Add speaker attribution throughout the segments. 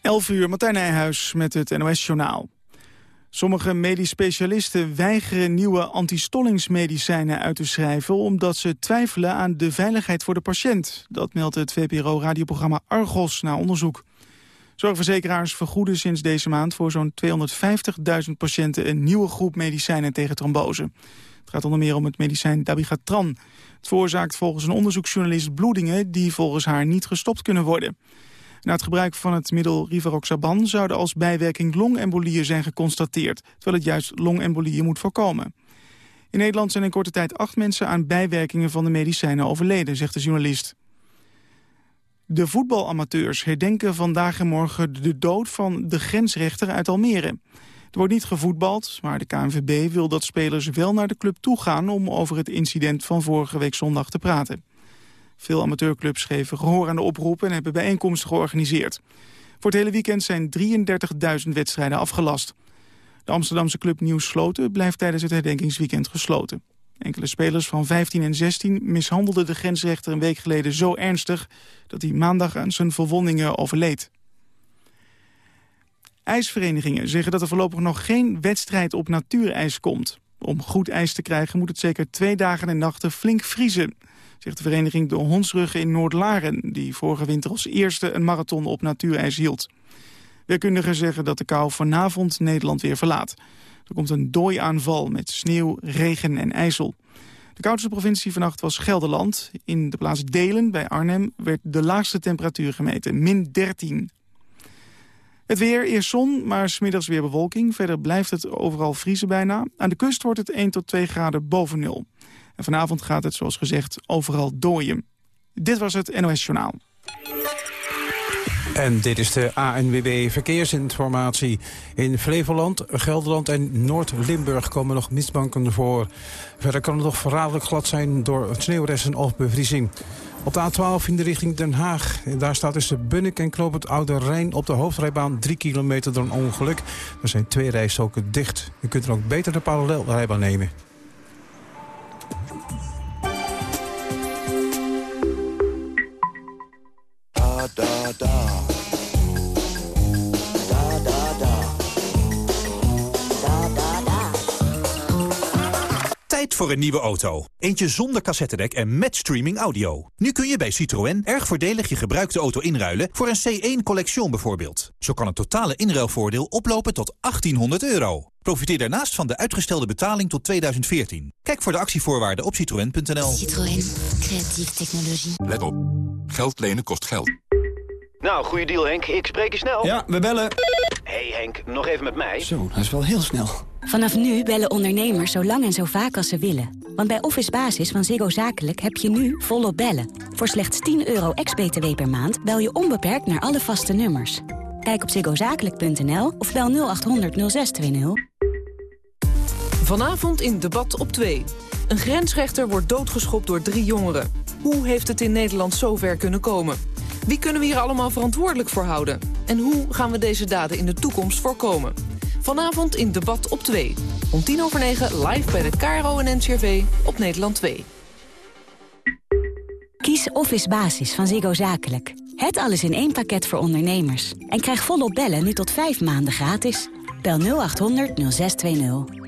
Speaker 1: 11 uur, Martijn Nijhuis met het NOS-journaal. Sommige medisch specialisten weigeren nieuwe antistollingsmedicijnen uit te schrijven... omdat ze twijfelen aan de veiligheid voor de patiënt. Dat meldt het VPRO-radioprogramma Argos na onderzoek. Zorgverzekeraars vergoeden sinds deze maand voor zo'n 250.000 patiënten... een nieuwe groep medicijnen tegen trombose. Het gaat onder meer om het medicijn Dabigatran. Het veroorzaakt volgens een onderzoeksjournalist bloedingen... die volgens haar niet gestopt kunnen worden. Na het gebruik van het middel rivaroxaban zouden als bijwerking longembolieën zijn geconstateerd, terwijl het juist longembolieën moet voorkomen. In Nederland zijn in korte tijd acht mensen aan bijwerkingen van de medicijnen overleden, zegt de journalist. De voetbalamateurs herdenken vandaag en morgen de dood van de grensrechter uit Almere. Er wordt niet gevoetbald, maar de KNVB wil dat spelers wel naar de club toe gaan om over het incident van vorige week zondag te praten. Veel amateurclubs geven gehoor aan de oproep en hebben bijeenkomsten georganiseerd. Voor het hele weekend zijn 33.000 wedstrijden afgelast. De Amsterdamse club Nieuw Sloten blijft tijdens het herdenkingsweekend gesloten. Enkele spelers van 15 en 16 mishandelden de grensrechter een week geleden zo ernstig... dat hij maandag aan zijn verwondingen overleed. IJsverenigingen zeggen dat er voorlopig nog geen wedstrijd op natuurijs komt. Om goed ijs te krijgen moet het zeker twee dagen en nachten flink vriezen zegt de vereniging De Hondsruggen in Noordlaren... die vorige winter als eerste een marathon op natuurijs hield. Weerkundigen zeggen dat de kou vanavond Nederland weer verlaat. Er komt een dooiaanval met sneeuw, regen en ijzel. De koudste provincie vannacht was Gelderland. In de plaats Delen bij Arnhem werd de laagste temperatuur gemeten, min 13. Het weer, eerst zon, maar smiddags weer bewolking. Verder blijft het overal vriezen bijna. Aan de kust wordt het 1 tot 2 graden boven nul. En vanavond gaat het, zoals gezegd, overal dooien. Dit was het NOS Journaal.
Speaker 2: En dit is de ANWB Verkeersinformatie. In Flevoland, Gelderland en Noord-Limburg komen nog mistbanken voor. Verder kan het nog verraderlijk glad zijn door sneeuwresten of bevriezing. Op de A12 in de richting Den Haag. Daar staat tussen Bunnik en Knoop het Oude Rijn op de hoofdrijbaan 3 kilometer door een ongeluk. Er zijn twee rijstroken dicht. U kunt er ook beter de parallelrijbaan nemen.
Speaker 3: Tijd voor een nieuwe auto. Eentje zonder cassettedek en met streaming audio. Nu kun je bij Citroën erg voordelig je gebruikte auto inruilen... voor een C1 Collection bijvoorbeeld. Zo kan het totale inruilvoordeel oplopen tot 1800 euro. Profiteer daarnaast van de uitgestelde betaling tot 2014. Kijk voor de actievoorwaarden op citroën.nl.
Speaker 4: Citroën. Creatieve technologie.
Speaker 5: Let op. Geld lenen kost geld.
Speaker 6: Nou, goede deal Henk. Ik spreek je snel.
Speaker 7: Ja, we bellen.
Speaker 6: hey Henk, nog even met mij.
Speaker 7: Zo, dat is wel heel snel.
Speaker 4: Vanaf nu bellen ondernemers zo lang en zo vaak als ze willen. Want bij Office Basis van Ziggo Zakelijk heb je nu volop bellen. Voor slechts 10 euro ex-BTW per maand bel je onbeperkt naar alle vaste nummers. Kijk op ziggozakelijk.nl of bel 0800 0620.
Speaker 8: Vanavond in Debat op 2. Een grensrechter wordt doodgeschopt door drie jongeren. Hoe heeft het in Nederland zover kunnen komen? Wie kunnen we hier allemaal verantwoordelijk voor houden? En hoe gaan we deze daden in de toekomst voorkomen? Vanavond in Debat op 2. Om tien over negen live bij de KRO en NCRV op Nederland 2.
Speaker 4: Kies Office Basis van Ziggo Zakelijk. Het alles in één pakket voor ondernemers. En krijg volop bellen nu tot vijf maanden gratis. Bel 0800 0620.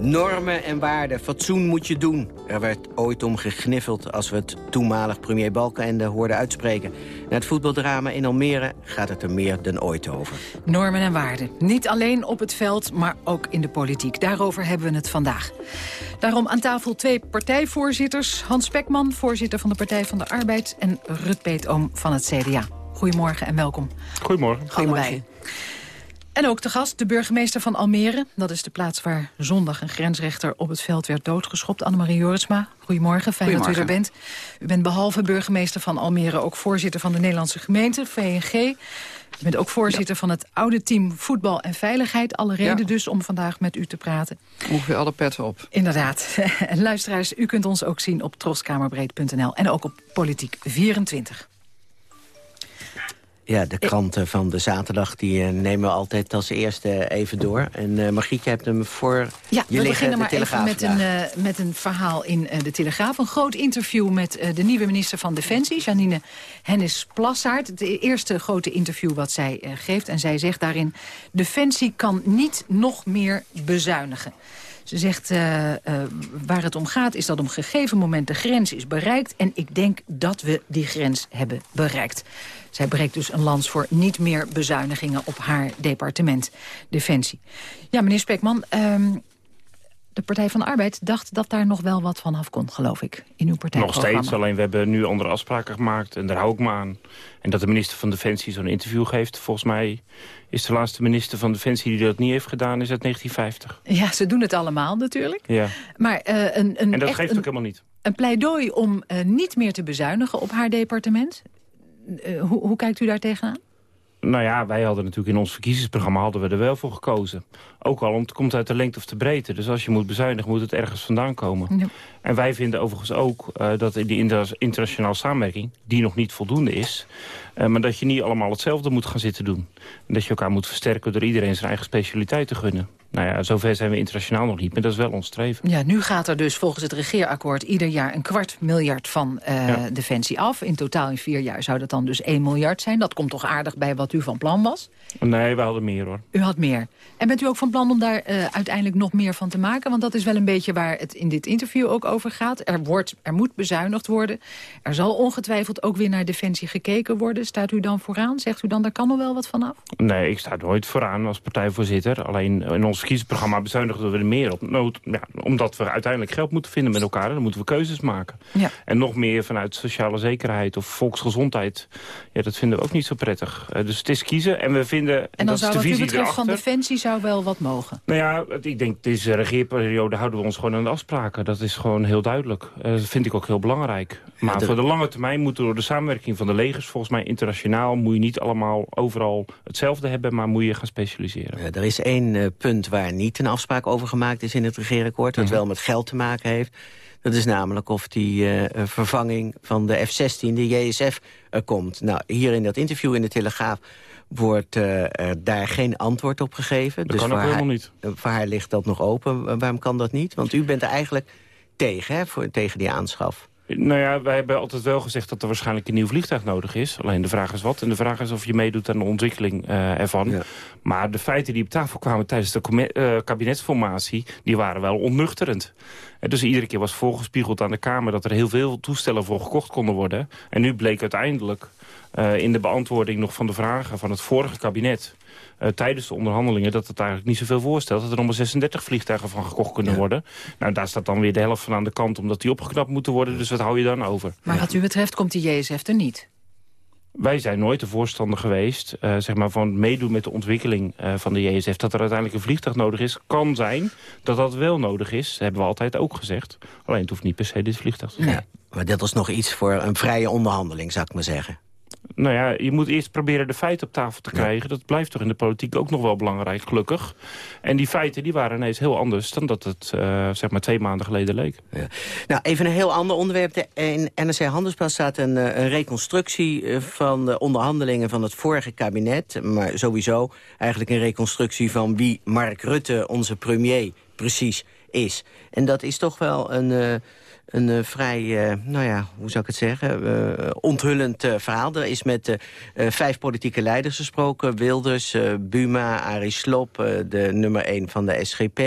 Speaker 9: Normen en waarden, fatsoen moet je doen. Er werd ooit om gegniffeld als we het toenmalig premier Balkenende hoorden uitspreken. Na het voetbaldrama in Almere gaat het er meer dan ooit over.
Speaker 10: Normen en waarden. Niet alleen op het veld, maar ook in de politiek. Daarover hebben we het vandaag. Daarom aan tafel twee partijvoorzitters. Hans Spekman, voorzitter van de Partij van de Arbeid... en Rut Peetoom van het CDA. Goedemorgen en welkom.
Speaker 11: Goedemorgen.
Speaker 10: Goedemorgen. En ook de gast, de burgemeester van Almere. Dat is de plaats waar zondag een grensrechter op het veld werd doodgeschopt. Annemarie Jorisma, goedemorgen. Fijn dat u er bent. U bent behalve burgemeester van Almere ook voorzitter van de Nederlandse gemeente, VNG. Je bent ook voorzitter van het oude team Voetbal en Veiligheid. Alle reden dus om vandaag met u te praten.
Speaker 8: Ongeveer alle petten op.
Speaker 10: Inderdaad. En luisteraars, u kunt ons ook zien op troskamerbreed.nl en ook op Politiek 24.
Speaker 9: Ja, de kranten van de zaterdag die eh, nemen we altijd als eerste even door. En uh, Margriet, je hebt hem voor
Speaker 10: ja,
Speaker 9: je
Speaker 10: we
Speaker 9: liggen,
Speaker 10: beginnen
Speaker 9: de
Speaker 10: maar even met een, uh, met een verhaal in uh, de Telegraaf. Een groot interview met uh, de nieuwe minister van Defensie, Janine Hennis-Plassaert. Het eerste grote interview wat zij geeft. En zij zegt daarin, Defensie kan niet nog meer bezuinigen. Ze zegt, uh, uh, waar het om gaat is dat op een gegeven moment de grens is bereikt. En ik denk dat we die grens hebben bereikt. Zij breekt dus een lans voor niet meer bezuinigingen op haar departement Defensie. Ja, meneer Spekman, um, de Partij van de Arbeid dacht dat daar nog wel wat van af kon, geloof ik, in uw partij.
Speaker 7: Nog steeds, alleen we hebben nu andere afspraken gemaakt en daar hou ik me aan. En dat de minister van Defensie zo'n interview geeft, volgens mij is de laatste minister van Defensie die dat niet heeft gedaan, is uit 1950.
Speaker 10: Ja, ze doen het allemaal natuurlijk.
Speaker 7: Ja.
Speaker 10: Maar, uh, een, een,
Speaker 7: en dat
Speaker 10: echt
Speaker 7: geeft
Speaker 10: een,
Speaker 7: ook helemaal niet.
Speaker 10: Een pleidooi om uh, niet meer te bezuinigen op haar departement. Uh, hoe, hoe kijkt u daar tegenaan?
Speaker 7: Nou ja, wij hadden natuurlijk in ons verkiezingsprogramma hadden we er wel voor gekozen. Ook al, het komt uit de lengte of de breedte. Dus als je moet bezuinigen, moet het ergens vandaan komen. Ja. En wij vinden overigens ook uh, dat in die inter internationale samenwerking... die nog niet voldoende is... Uh, maar dat je niet allemaal hetzelfde moet gaan zitten doen. En dat je elkaar moet versterken door iedereen zijn eigen specialiteit te gunnen. Nou ja, zover zijn we internationaal nog niet, maar dat is wel ons streven.
Speaker 10: Ja, nu gaat er dus volgens het regeerakkoord ieder jaar een kwart miljard van uh, ja. Defensie af. In totaal in vier jaar zou dat dan dus 1 miljard zijn. Dat komt toch aardig bij wat u van plan was?
Speaker 7: Nee, we hadden meer hoor.
Speaker 10: U had meer. En bent u ook van plan om daar uh, uiteindelijk nog meer van te maken? Want dat is wel een beetje waar het in dit interview ook over gaat. Er, wordt, er moet bezuinigd worden. Er zal ongetwijfeld ook weer naar Defensie gekeken worden. Staat u dan vooraan? Zegt u dan, daar kan nog wel wat vanaf?
Speaker 7: Nee, ik sta nooit vooraan als partijvoorzitter. Alleen in ons verkiezingsprogramma bezuinigen we er meer op. Nood, ja, omdat we uiteindelijk geld moeten vinden met elkaar. En dan moeten we keuzes maken.
Speaker 10: Ja.
Speaker 7: En nog meer vanuit sociale zekerheid of volksgezondheid. Ja, dat vinden we ook niet zo prettig. Uh, dus het is kiezen. En we vinden...
Speaker 10: En dan
Speaker 7: dat
Speaker 10: zou
Speaker 7: is de
Speaker 10: wat u
Speaker 7: visie
Speaker 10: van. Defensie zou wel wat mogen.
Speaker 7: Nou ja, ik denk deze regeerperiode houden we ons gewoon aan de afspraken. Dat is gewoon heel duidelijk. Uh, dat vind ik ook heel belangrijk. Maar
Speaker 9: Ja, de-
Speaker 7: voor de lange termijn moeten door de samenwerking van de legers... volgens mij internationaal moet je niet allemaal overal hetzelfde hebben... maar moet je gaan specialiseren.
Speaker 9: Ja, er is één eh, punt waar niet een afspraak over gemaakt is in het regeerakkoord... wat
Speaker 7: Mhm.
Speaker 9: wel met geld te maken heeft. Dat is namelijk of die eh, eh, vervanging van de F-16, de JSF, er komt. Nou, hier in dat interview in de Telegraaf wordt eh, daar geen antwoord op gegeven.
Speaker 7: Dat kan ook helemaal
Speaker 9: haar,
Speaker 7: niet.
Speaker 9: Voor haar ligt dat nog open. Waarom kan dat niet? Want u bent er eigenlijk tegen, hè, voor, tegen die aanschaf.
Speaker 7: Nou ja, wij hebben altijd wel gezegd dat er waarschijnlijk een nieuw vliegtuig nodig is. Alleen de vraag is wat. En de vraag is of je meedoet aan de ontwikkeling eh, ervan.
Speaker 9: Ja.
Speaker 7: Maar de feiten die op tafel kwamen tijdens de eh, kabinetsformatie... die waren wel onnuchterend. Eh, dus iedere keer was voorgespiegeld aan de Kamer... dat er heel veel toestellen voor gekocht konden worden. En nu bleek uiteindelijk eh, in de beantwoording nog van de vragen van het vorige kabinet... eh, tijdens de onderhandelingen dat het eigenlijk niet zoveel voorstelt... dat er nog maar 36 vliegtuigen van gekocht kunnen
Speaker 9: Ja.
Speaker 7: worden. Nou, daar staat dan weer de helft van aan de kant... omdat die opgeknapt moeten worden. Dus wat hou je dan over?
Speaker 10: Maar wat u betreft komt die JSF er niet.
Speaker 7: Wij zijn nooit de voorstander geweest eh, zeg maar van meedoen met de ontwikkeling eh, van de JSF. Dat er uiteindelijk een vliegtuig nodig is, kan zijn dat dat wel nodig is. Dat hebben we altijd ook gezegd. Alleen het hoeft niet per se dit vliegtuig te zijn.
Speaker 9: Ja. Maar dat is nog iets voor een vrije onderhandeling, zou ik maar zeggen.
Speaker 7: Nou ja, je moet eerst proberen de feiten op tafel te krijgen. Dat blijft toch in de politiek ook nog wel belangrijk, gelukkig. En die feiten die waren ineens heel anders dan dat het eh, zeg maar twee maanden geleden leek.
Speaker 9: Ja. Nou, even een heel ander onderwerp. De- In NRC Handelsblad staat een, eh, een reconstructie eh, van de onderhandelingen van het vorige kabinet. Maar sowieso eigenlijk een reconstructie van wie Mark Rutte, onze premier, precies is. En dat is toch wel een... een eh, vrij, eh, nou ja, hoe zou ik het zeggen, eh, onthullend verhaal. Er is met vijf politieke leiders gesproken. Wilders, Buma, Arie Slob, de nummer één van de SGP...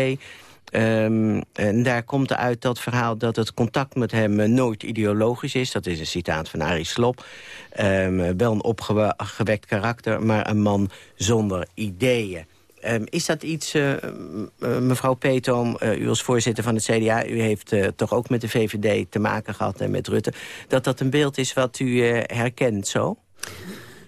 Speaker 9: Ehm, en daar komt uit dat verhaal dat het contact met hem nooit ideologisch is. Dat is een citaat van Arie Slob. Ehm, wel een opgewekt karakter, maar een man zonder ideeën. Ehm, is dat iets, eh, eh, mevrouw Peetoom, eh, u als voorzitter van het CDA... u heeft toch ook met de VVD te maken gehad en met Rutte... dat dat een beeld is wat u herkent zo?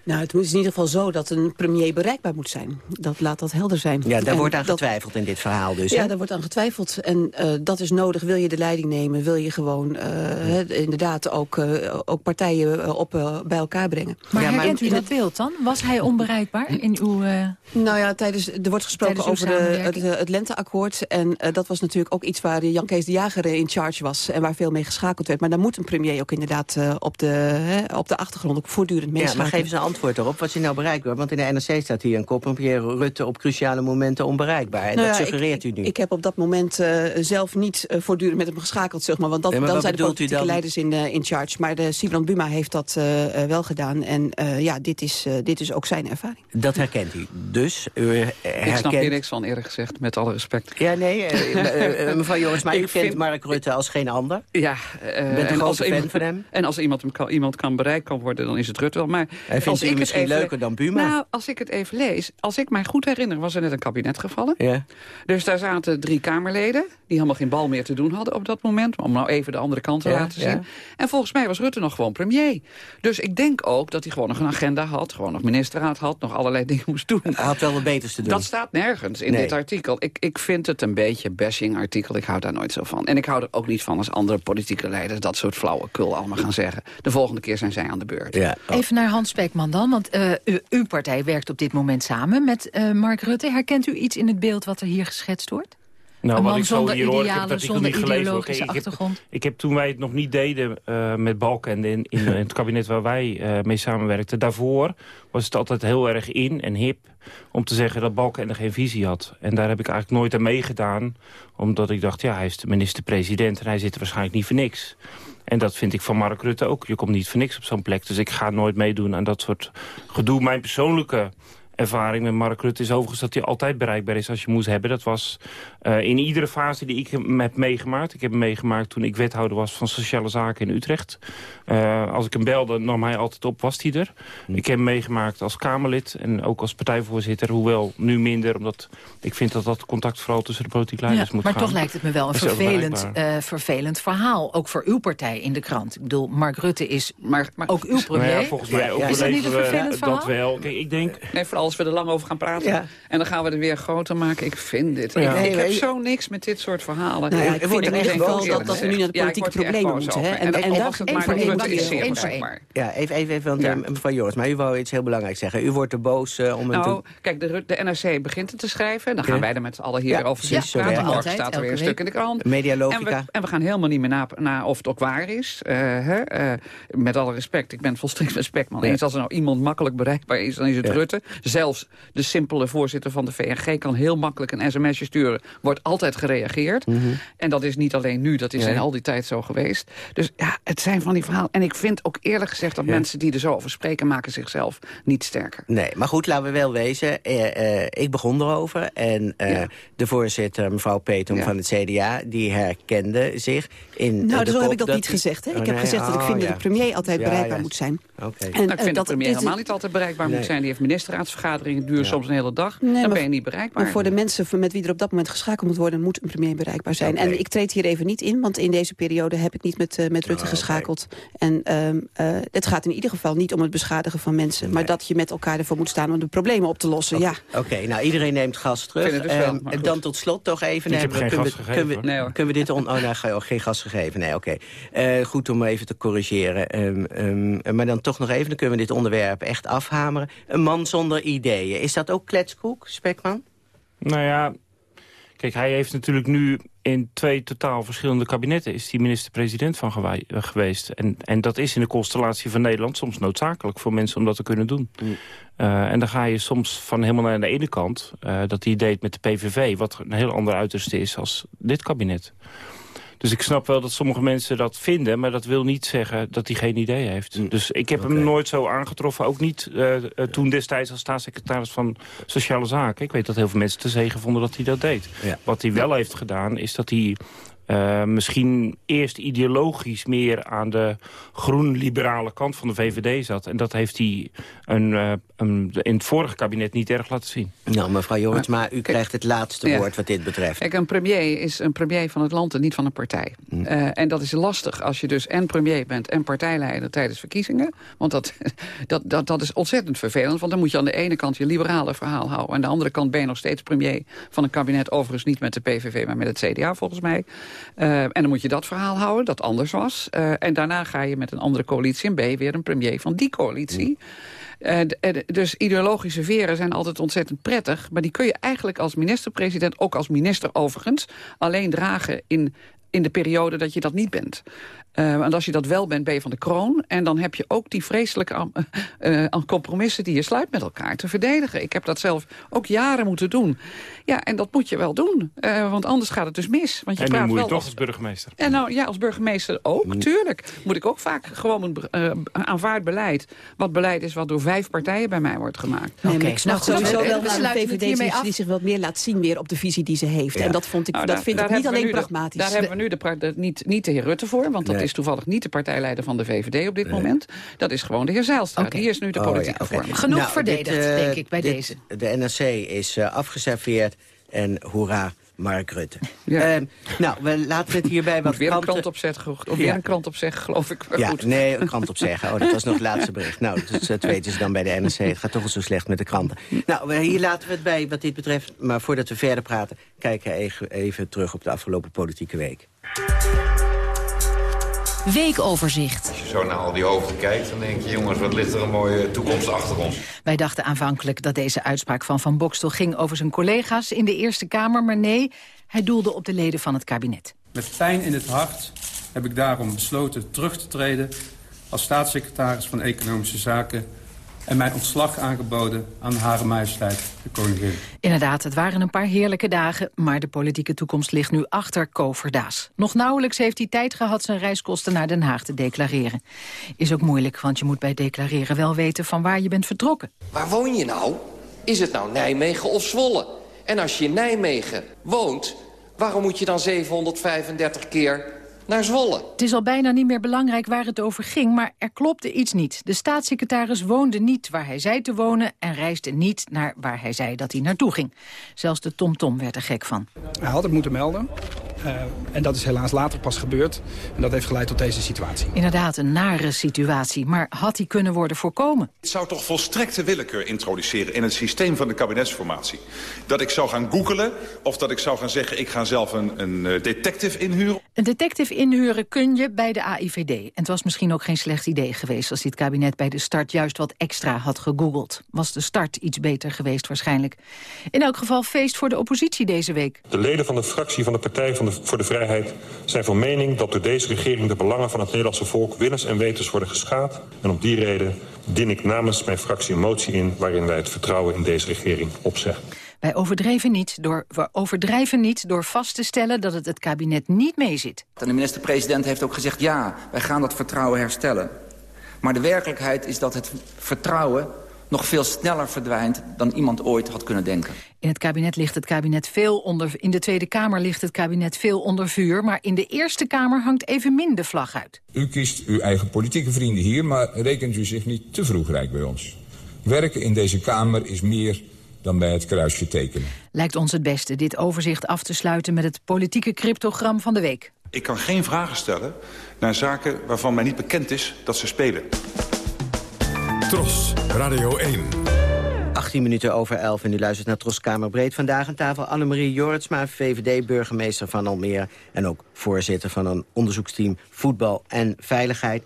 Speaker 11: Nou, het is in ieder geval zo dat een premier bereikbaar moet zijn. Dat laat dat helder zijn.
Speaker 9: Ja, daar
Speaker 11: En
Speaker 9: wordt aan
Speaker 11: dat-
Speaker 9: getwijfeld in dit verhaal dus.
Speaker 11: Ja,
Speaker 9: hè?
Speaker 11: daar wordt aan getwijfeld. En eh, dat is nodig. Wil je de leiding nemen? Wil je gewoon eh, hè, inderdaad ook, eh, ook partijen op, eh, bij elkaar brengen?
Speaker 10: Maar
Speaker 11: Ja,
Speaker 10: herkent u
Speaker 11: in
Speaker 10: dat
Speaker 11: het-
Speaker 10: beeld dan? Was hij onbereikbaar in uw... eh,
Speaker 11: Nou ja, tijdens, er wordt gesproken over de, het, het lenteakkoord. En dat was natuurlijk ook iets waar Jan Kees de Jager in charge was. En waar veel mee geschakeld werd. Maar daar moet een premier ook inderdaad eh, op, de, hè, op de achtergrond ook voortdurend
Speaker 9: Ja, maar geef eens een antwoord erop. Was hij nou bereikbaar? Want in de NRC staat hier een kop van Pierre Rutte op cruciale momenten onbereikbaar. En
Speaker 11: Nou
Speaker 9: dat
Speaker 11: ja,
Speaker 9: suggereert
Speaker 11: ik,
Speaker 9: u nu.
Speaker 11: Ik heb op dat moment eh, zelf niet eh, voortdurend met hem geschakeld, zeg maar. Want dat,
Speaker 9: Nee, maar
Speaker 11: dan
Speaker 9: wat
Speaker 11: zijn de politieke
Speaker 9: dan?
Speaker 11: leiders in, eh, in charge. Maar de Sibrand Buma heeft dat wel gedaan. En eh, ja, dit is, eh, dit is ook zijn ervaring.
Speaker 9: Dat herkent u. Dus u herkent...
Speaker 12: Ik snap hier niks van, eerlijk gezegd, met alle respect.
Speaker 9: Ja, nee, mevrouw Joris, maar u
Speaker 12: Ik
Speaker 9: kent
Speaker 12: vind-
Speaker 9: Mark Rutte als geen ander.
Speaker 12: Ja,
Speaker 9: bent een
Speaker 12: en als
Speaker 9: grote fan
Speaker 12: iemand,
Speaker 9: van hem.
Speaker 12: En als iemand, hem kan, iemand kan bereikt kan worden, dan is het Rutte wel. Maar
Speaker 9: vindt
Speaker 12: als ik het
Speaker 9: misschien
Speaker 12: even-
Speaker 9: leuker dan Buma?
Speaker 12: Nou, als ik het even lees, als ik mij goed herinner, was er net een kabinet gevallen.
Speaker 9: Ja.
Speaker 12: Dus daar zaten drie Kamerleden, die helemaal geen bal meer te doen hadden op dat moment. Om nou even de andere kant te
Speaker 9: Ja,
Speaker 12: laten
Speaker 9: ja.
Speaker 12: zien. En volgens mij was Rutte nog gewoon premier. Dus ik denk ook dat hij gewoon nog een agenda had, gewoon nog ministerraad had, nog allerlei dingen moest doen.
Speaker 9: Hij had wel wat beters te doen.
Speaker 12: Dat staat nergens in
Speaker 9: Nee.
Speaker 12: dit artikel. Ik, ik vind het een beetje bashing artikel. Ik hou daar nooit zo van. En ik hou er ook niet van als andere politieke leiders... dat soort flauwekul allemaal gaan zeggen. De volgende keer zijn zij aan de beurt.
Speaker 9: Ja.
Speaker 10: Even naar Hans Spekman dan, want eh, u- uw partij werkt op dit moment samen met eh, Mark Rutte. Herkent u iets in het beeld wat er hier geschetst wordt?
Speaker 7: Nou,
Speaker 10: een
Speaker 7: wat ik zo
Speaker 10: zonder
Speaker 7: hier hoor, ik heb dat
Speaker 10: zonder
Speaker 7: niet gelezen, ik heb-
Speaker 10: achtergrond.
Speaker 7: Ik heb toen wij het nog niet deden eh, met Balken in, in het kabinet waar wij mee samenwerkten. Daarvoor was het altijd heel erg in en hip om te zeggen dat Balken geen visie had. En daar heb ik eigenlijk nooit aan meegedaan. Omdat ik dacht, ja, hij is de minister-president en hij zit er waarschijnlijk niet voor niks. En dat vind ik van Mark Rutte ook. Je komt niet voor niks op zo'n plek. Dus ik ga nooit meedoen aan dat soort gedoe. Mijn persoonlijke ervaring met Mark Rutte is overigens dat hij altijd bereikbaar is als je moest hebben. Dat was eh, in iedere fase die ik hem heb meegemaakt. Ik heb hem meegemaakt toen ik wethouder was van Sociale Zaken in Utrecht. Eh, als ik hem belde, nam hij altijd op, was hij er.
Speaker 9: Hm.
Speaker 7: Ik heb hem meegemaakt als Kamerlid en ook als partijvoorzitter. Hoewel nu minder, omdat ik vind dat dat contact vooral tussen de politieke leiders
Speaker 10: Ja,
Speaker 7: moet
Speaker 10: maar
Speaker 7: gaan.
Speaker 10: toch lijkt het me wel een
Speaker 7: ook
Speaker 10: vervelend, eh, vervelend verhaal. Ook voor uw partij in de krant. Ik bedoel, Mark Rutte is
Speaker 12: Maar, maar
Speaker 10: ook uw premier.
Speaker 7: Nou ja, volgens mij
Speaker 12: Ja, ja.
Speaker 10: Is dat niet een vervelend verhaal?
Speaker 7: dat wel. Kijk, ik denk...
Speaker 12: Nee, vooral als we er lang over gaan praten.
Speaker 9: Ja.
Speaker 12: En dan gaan we er weer groter maken. Ik vind dit.
Speaker 7: Ja.
Speaker 12: Ik,
Speaker 9: Nee,
Speaker 12: ik heb
Speaker 9: maar-
Speaker 12: zo niks met dit soort verhalen.
Speaker 11: Nou ja, ik
Speaker 9: Er
Speaker 11: vind
Speaker 9: wordt
Speaker 11: in
Speaker 9: echt
Speaker 11: ieder geval
Speaker 9: wel
Speaker 11: dat, dat we nu naar de politieke problemen
Speaker 12: boos
Speaker 11: moeten. Hè?
Speaker 12: En
Speaker 11: En, en
Speaker 12: was het maar dat
Speaker 11: één.
Speaker 9: Ja, even, even, even want
Speaker 12: Ja.
Speaker 9: eh, mevrouw Joris, maar u wou iets heel belangrijks zeggen. U wordt er boos eh, om een...
Speaker 12: Nou, kijk, de, de NRC begint het te schrijven. Dan gaan
Speaker 9: Ja.
Speaker 12: wij er met z'n allen hier
Speaker 9: Ja,
Speaker 12: over
Speaker 9: precies,
Speaker 12: praten. Morgen
Speaker 10: het.
Speaker 12: staat er weer een stuk in de krant.
Speaker 9: Media
Speaker 12: En
Speaker 9: logica.
Speaker 12: we, en we gaan helemaal niet meer na, na of het ook waar is. Eh, hè? Eh, met alle respect, ik ben het volstrekt
Speaker 9: Ja.
Speaker 12: eens. Als er nou iemand makkelijk bereikbaar is, dan is het
Speaker 9: Ja.
Speaker 12: Rutte. Zelfs de simpele voorzitter van de VNG kan heel makkelijk een sms'je sturen. Wordt altijd gereageerd. En dat is niet alleen nu, dat is
Speaker 9: Ja.
Speaker 12: in al die tijd zo geweest. Dus ja, het zijn van die verhalen. En ik vind ook eerlijk gezegd dat
Speaker 9: Ja.
Speaker 12: mensen die er zo over spreken... maken zichzelf niet sterker.
Speaker 9: Nee, maar goed, laten we wel wezen. Eh, eh, ik begon erover. En eh,
Speaker 12: Ja.
Speaker 9: de voorzitter, mevrouw Petum van het CDA... die herkende zich in
Speaker 11: Nou,
Speaker 9: de
Speaker 11: zo heb
Speaker 9: kop
Speaker 11: ik dat niet gezegd. Hè?
Speaker 9: Oh,
Speaker 11: Ik heb
Speaker 9: nee,
Speaker 11: gezegd dat ik
Speaker 9: oh,
Speaker 11: vind
Speaker 9: ja.
Speaker 11: dat de premier altijd
Speaker 9: Ja,
Speaker 11: bereikbaar
Speaker 9: ja.
Speaker 11: moet zijn.
Speaker 9: Oké.
Speaker 11: En,
Speaker 12: Nou, ik vind de
Speaker 11: dat-
Speaker 12: premier
Speaker 11: dit-
Speaker 12: helemaal niet altijd bereikbaar
Speaker 9: Nee.
Speaker 12: moet zijn. Die heeft ministerraadsvergaderingen, duurt
Speaker 9: Ja.
Speaker 12: soms een hele dag.
Speaker 11: Nee,
Speaker 12: dan
Speaker 11: maar-
Speaker 12: ben je niet bereikbaar.
Speaker 11: Maar voor de mensen met wie er op dat moment geschakeld moet worden... moet een premier bereikbaar zijn. En ik treed hier even niet in, want in deze periode heb ik niet met, eh, met Rutte
Speaker 9: Ah,
Speaker 11: geschakeld. En ehm, eh, het gaat in ieder geval niet om het beschadigen van mensen... maar dat je met elkaar ervoor moet staan om de problemen op te lossen. Ja.
Speaker 9: Oké, nou iedereen neemt gas terug.
Speaker 12: dus wel,
Speaker 9: Ehm,
Speaker 12: goed.
Speaker 9: dan tot slot toch even...
Speaker 7: Ik heb geen
Speaker 9: kunnen
Speaker 7: gas gegeven,
Speaker 9: Kunnen we, dit on, oh, nou, ge- oh, geen gas gegeven, nee, oké. Eh, goed om even te corrigeren. Ehm, ehm, maar dan toch nog even, dan kunnen we dit onderwerp echt afhameren. Een man zonder ideeën. Is dat ook kletskoek, Spekman?
Speaker 7: Nou ja, kijk, hij heeft natuurlijk nu in twee totaal verschillende kabinetten... is hij minister-president van geweest. En, en dat is in de constellatie van Nederland soms noodzakelijk... voor mensen om dat te kunnen doen.
Speaker 9: Mm.
Speaker 7: Eh, en dan ga je soms van helemaal naar de ene kant... eh, dat hij deed met de PVV, wat een heel ander uiterste is als dit kabinet. Dus ik snap wel dat sommige mensen dat vinden... maar dat wil niet zeggen dat hij geen idee heeft.
Speaker 9: Mm.
Speaker 7: Dus ik heb hem nooit zo aangetroffen. Ook niet eh, eh, toen destijds als staatssecretaris van Sociale Zaken. Ik weet dat heel veel mensen te zegen vonden dat hij dat deed.
Speaker 9: Ja.
Speaker 7: Wat hij wel heeft gedaan, is dat hij... uh, misschien eerst ideologisch meer aan de groen-liberale kant van de VVD zat. En dat heeft hij een, uh, een, in het vorige kabinet niet erg laten zien.
Speaker 9: Nou, mevrouw Jorts, maar u krijgt het laatste woord wat dit betreft.
Speaker 12: Kijk, een premier is een premier van het land en niet van een partij. Hm. Uh, en dat is lastig als je dus en premier bent en partijleider tijdens verkiezingen. Want dat, dat, dat, dat is ontzettend vervelend. Want dan moet je aan de ene kant je liberale verhaal houden. En aan de andere kant ben je nog steeds premier van een kabinet. Overigens niet met de PVV, maar met het CDA volgens mij. Uh, en dan moet je dat verhaal houden, dat anders was. Uh, en daarna ga je met een andere coalitie en ben je weer een premier van die coalitie. Uh, dus ideologische veren zijn altijd ontzettend prettig. Maar die kun je eigenlijk als minister-president, ook als minister overigens... alleen dragen in in de periode dat je dat niet bent. Uh, want als je dat wel bent, ben je van de kroon. En dan heb je ook die vreselijke uh, compromissen die je sluit met elkaar te verdedigen. Ik heb dat zelf ook jaren moeten doen. Ja, en dat moet je wel doen. Uh, want anders gaat het dus mis. Want je
Speaker 7: en
Speaker 12: praat
Speaker 7: nu moet je
Speaker 12: wel
Speaker 7: toch als burgemeester.
Speaker 12: En nou ja, als burgemeester ook, mm. tuurlijk. Moet ik ook vaak gewoon een aanvaard beleid. Wat beleid is wat door vijf partijen bij mij wordt gemaakt.
Speaker 11: Nee, okay. ik nou, sowieso wel naar de VVD die, die zich wat meer laat zien weer op de visie die ze heeft. Ja. En dat, vond ik, nou, dat daar, vind daar ik niet alleen pragmatisch.
Speaker 12: daar hebben we nu de, de, niet, niet de heer Rutte voor. Want dat is toevallig niet de partijleider van de VVD op dit nee. moment. Dat is gewoon de heer Zijlstra. Okay. Die is nu de politieke oh, ja, okay. vorm.
Speaker 10: Genoeg nou, verdedigd, dit, uh, denk ik, bij
Speaker 9: dit,
Speaker 10: deze.
Speaker 9: De NRC is uh, afgeserveerd en hoera, Mark Rutte. Ja. Uh, nou, we laten het hierbij wat
Speaker 12: weer kanten... een krant opzetten, of weer ja. een krant opzeggen, geloof ik.
Speaker 9: ja, goed. nee, een krant opzeggen. Oh, dat was nog het laatste bericht. Nou, dat, dat weten ze dan bij de NRC. Het gaat toch al zo slecht met de kranten. Nou, hier laten we het bij wat dit betreft. Maar voordat we verder praten, kijken we even terug op de afgelopen politieke week.
Speaker 13: Weekoverzicht.
Speaker 14: Als je zo naar al die hoofden kijkt, dan denk je... jongens, wat ligt er een mooie toekomst achter ons.
Speaker 10: Wij dachten aanvankelijk dat deze uitspraak van Van Bokstel... ging over zijn collega's in de Eerste Kamer, maar nee... hij doelde op de leden van het kabinet.
Speaker 15: Met pijn in het hart heb ik daarom besloten terug te treden... als staatssecretaris van Economische Zaken en mijn ontslag aangeboden aan Hare Majesteit, de koningin.
Speaker 10: Inderdaad, het waren een paar heerlijke dagen... maar de politieke toekomst ligt nu achter Koverdaas. Nog nauwelijks heeft hij tijd gehad zijn reiskosten naar Den Haag te declareren. Is ook moeilijk, want je moet bij declareren wel weten van waar je bent vertrokken.
Speaker 16: Waar woon je nou? Is het nou Nijmegen of Zwolle? En als je in Nijmegen woont, waarom moet je dan 735 keer naar Zwolle.
Speaker 10: Het is al bijna niet meer belangrijk waar het over ging, maar er klopte iets niet. De staatssecretaris woonde niet waar hij zei te wonen... en reisde niet naar waar hij zei dat hij naartoe ging. Zelfs de TomTom -tom werd er gek van.
Speaker 17: Hij had het moeten melden. Uh, en dat is helaas later pas gebeurd. En dat heeft geleid tot deze situatie.
Speaker 10: Inderdaad, een nare situatie. Maar had die kunnen worden voorkomen?
Speaker 18: Het zou toch volstrekte willekeur introduceren in het systeem van de kabinetsformatie. Dat ik zou gaan googelen of dat ik zou gaan zeggen... ik ga zelf een, een uh, detective inhuren.
Speaker 10: Een detective inhuren kun je bij de AIVD. En het was misschien ook geen slecht idee geweest... als dit kabinet bij de start juist wat extra had gegoogeld. Was de start iets beter geweest waarschijnlijk. In elk geval feest voor de oppositie deze week.
Speaker 19: De leden van de fractie van de Partij voor de Vrijheid... zijn van mening dat door deze regering de belangen van het Nederlandse volk... willens en wetens worden geschaad. En om die reden dien ik namens mijn fractie een motie in... waarin wij het vertrouwen in deze regering opzeggen.
Speaker 10: Wij overdrijven niet, door, we overdrijven niet door vast te stellen dat het het kabinet niet meezit.
Speaker 20: En de minister-president heeft ook gezegd... ja, wij gaan dat vertrouwen herstellen. Maar de werkelijkheid is dat het vertrouwen nog veel sneller verdwijnt dan iemand ooit had kunnen denken.
Speaker 10: In het kabinet ligt het kabinet veel onder... In de Tweede Kamer ligt het kabinet veel onder vuur... maar in de Eerste Kamer hangt even min de vlag uit.
Speaker 21: U kiest uw eigen politieke vrienden hier... maar rekent u zich niet te vroeg rijk bij ons. Werken in deze Kamer is meer dan bij het kruisje tekenen.
Speaker 10: Lijkt ons het beste dit overzicht af te sluiten met het politieke cryptogram van de week.
Speaker 18: Ik kan geen vragen stellen naar zaken waarvan mij niet bekend is dat ze spelen.
Speaker 5: Tros, Radio 1.
Speaker 9: 18 minuten over 11 en u luistert naar Troskamer Breed. Vandaag aan tafel Annemarie Jorritsma, VVD-burgemeester van Almere... en ook voorzitter van een onderzoeksteam Voetbal en Veiligheid.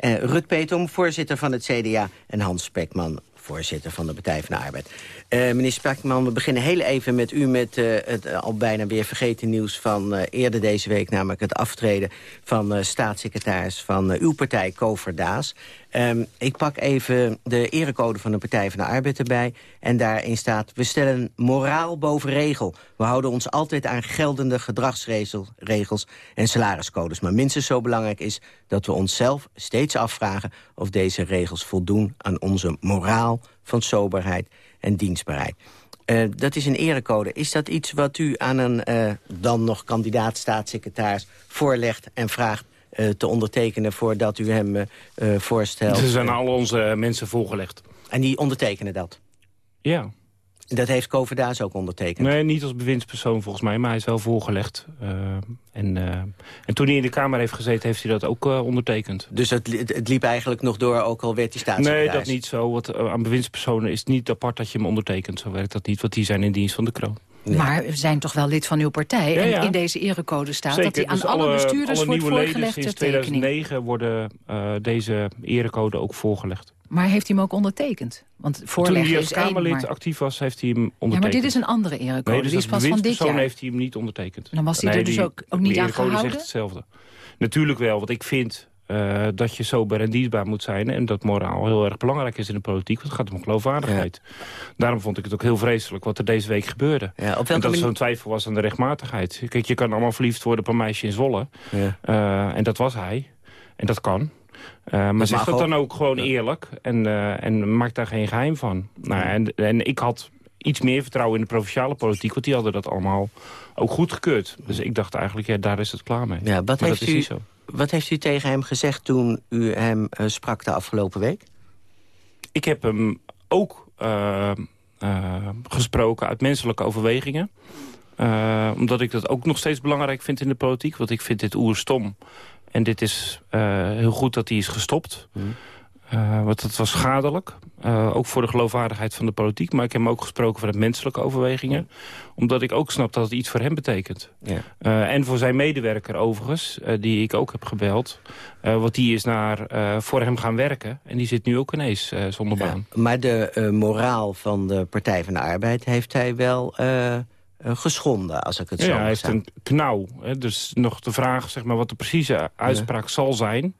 Speaker 9: Uh, Rut Petom, voorzitter van het CDA... en Hans Spekman, voorzitter van de Partij van de Arbeid. Uh, meneer Spakman, we beginnen heel even met u... met uh, het uh, al bijna weer vergeten nieuws van eerder deze week... namelijk het aftreden van staatssecretaris van uw partij, Kover Daas. Um, ik pak even de erecode van de Partij van de Arbeid erbij. En daarin staat, we stellen moraal boven regel. We houden ons altijd aan geldende gedragsregels en salariscodes. Maar minstens zo belangrijk is dat we onszelf steeds afvragen... of deze regels voldoen aan onze moraal van soberheid en dienstbaarheid. Eh, dat is een erecode. Is dat iets wat u aan een eh, dan nog kandidaat staatssecretaris voorlegt en vraagt te ondertekenen voordat u hem eh, voorstelt?
Speaker 7: Ze zijn al onze mensen voorgelegd.
Speaker 9: En die ondertekenen dat?
Speaker 7: Ja.
Speaker 9: Dat heeft Koverdaas ook ondertekend?
Speaker 7: Nee, niet als bewindspersoon volgens mij, maar hij is wel voorgelegd. Uh, en, uh, en toen hij in de Kamer heeft gezeten, heeft hij dat ook uh, ondertekend.
Speaker 9: Dus het, het, liep eigenlijk nog door, ook al werd hij staatssecretaris?
Speaker 7: Nee, dat niet zo. Want aan bewindspersonen is het niet apart dat je hem ondertekent. Zo werkt dat niet, want die zijn in dienst van de kroon.
Speaker 10: Nee. Maar we zijn toch wel lid van uw partij.
Speaker 7: Ja, ja.
Speaker 10: En in deze erecode staat
Speaker 7: Zeker.
Speaker 10: dat hij aan
Speaker 7: dus
Speaker 10: alle, bestuurders
Speaker 7: alle
Speaker 10: wordt
Speaker 7: nieuwe leden
Speaker 10: voorgelegd
Speaker 7: sinds
Speaker 10: ter tekening.
Speaker 7: 2009 worden uh, deze erecode ook voorgelegd.
Speaker 10: Maar heeft hij hem ook ondertekend? Want voorleggen
Speaker 7: Toen hij als
Speaker 10: één,
Speaker 7: Kamerlid
Speaker 10: maar...
Speaker 7: actief was, heeft hij hem ondertekend.
Speaker 10: Ja, maar dit is een andere erecode.
Speaker 7: Nee, dus
Speaker 10: die is pas van dit jaar.
Speaker 7: heeft hij hem niet ondertekend.
Speaker 10: Dan was hij
Speaker 7: nee,
Speaker 10: er dus
Speaker 7: die-
Speaker 10: ook, ook niet aan
Speaker 7: erecode
Speaker 10: gehouden?
Speaker 7: zegt hetzelfde. Natuurlijk wel, want ik vind uh, dat je sober en dienstbaar moet zijn... en dat moraal heel erg belangrijk is in de politiek. Want het gaat om geloofwaardigheid. Daarom vond ik het ook heel vreselijk wat er deze week gebeurde.
Speaker 9: Ja, op
Speaker 7: en dat er zo'n twijfel was aan de rechtmatigheid. Kijk, je kan allemaal verliefd worden op een meisje in Zwolle.
Speaker 9: Ja.
Speaker 7: Uh, en dat was hij. En dat kan. Uh, maar zeg dat dan ook gewoon eerlijk. En, en maak daar geen geheim van. Nou, en, en ik had iets meer vertrouwen in de provinciale politiek. Want die hadden dat allemaal ook goedgekeurd. Dus ik dacht eigenlijk, ja, daar is het klaar mee.
Speaker 9: Ja, wat,
Speaker 7: maar
Speaker 9: heeft
Speaker 7: dat is
Speaker 9: u,
Speaker 7: niet zo.
Speaker 9: Wat heeft u tegen hem gezegd toen u hem eh, sprak de afgelopen week?
Speaker 7: Ik heb hem ook uh, uh, gesproken uit menselijke overwegingen. Omdat ik dat ook nog steeds belangrijk vind in de politiek. Want ik vind dit oerstom. En dit is heel goed dat hij is gestopt.
Speaker 9: Mm.
Speaker 7: Uh, want dat was schadelijk. Uh, ook voor de geloofwaardigheid van de politiek. Maar ik heb hem ook gesproken vanuit menselijke overwegingen. Omdat ik ook snap dat het iets voor hem betekent.
Speaker 9: Ja.
Speaker 7: Uh, en voor zijn medewerker overigens, die ik ook heb gebeld. want die is naar, voor hem gaan werken. En die zit nu ook ineens zonder baan.
Speaker 9: Ja, maar de moraal van de Partij van de Arbeid heeft hij wel... geschonden, als ik het zo
Speaker 7: ja,
Speaker 9: mag
Speaker 7: hij heeft
Speaker 9: zeggen.
Speaker 7: een knauw. Hè, dus nog de vraag zeg maar, wat de precieze uitspraak zal zijn...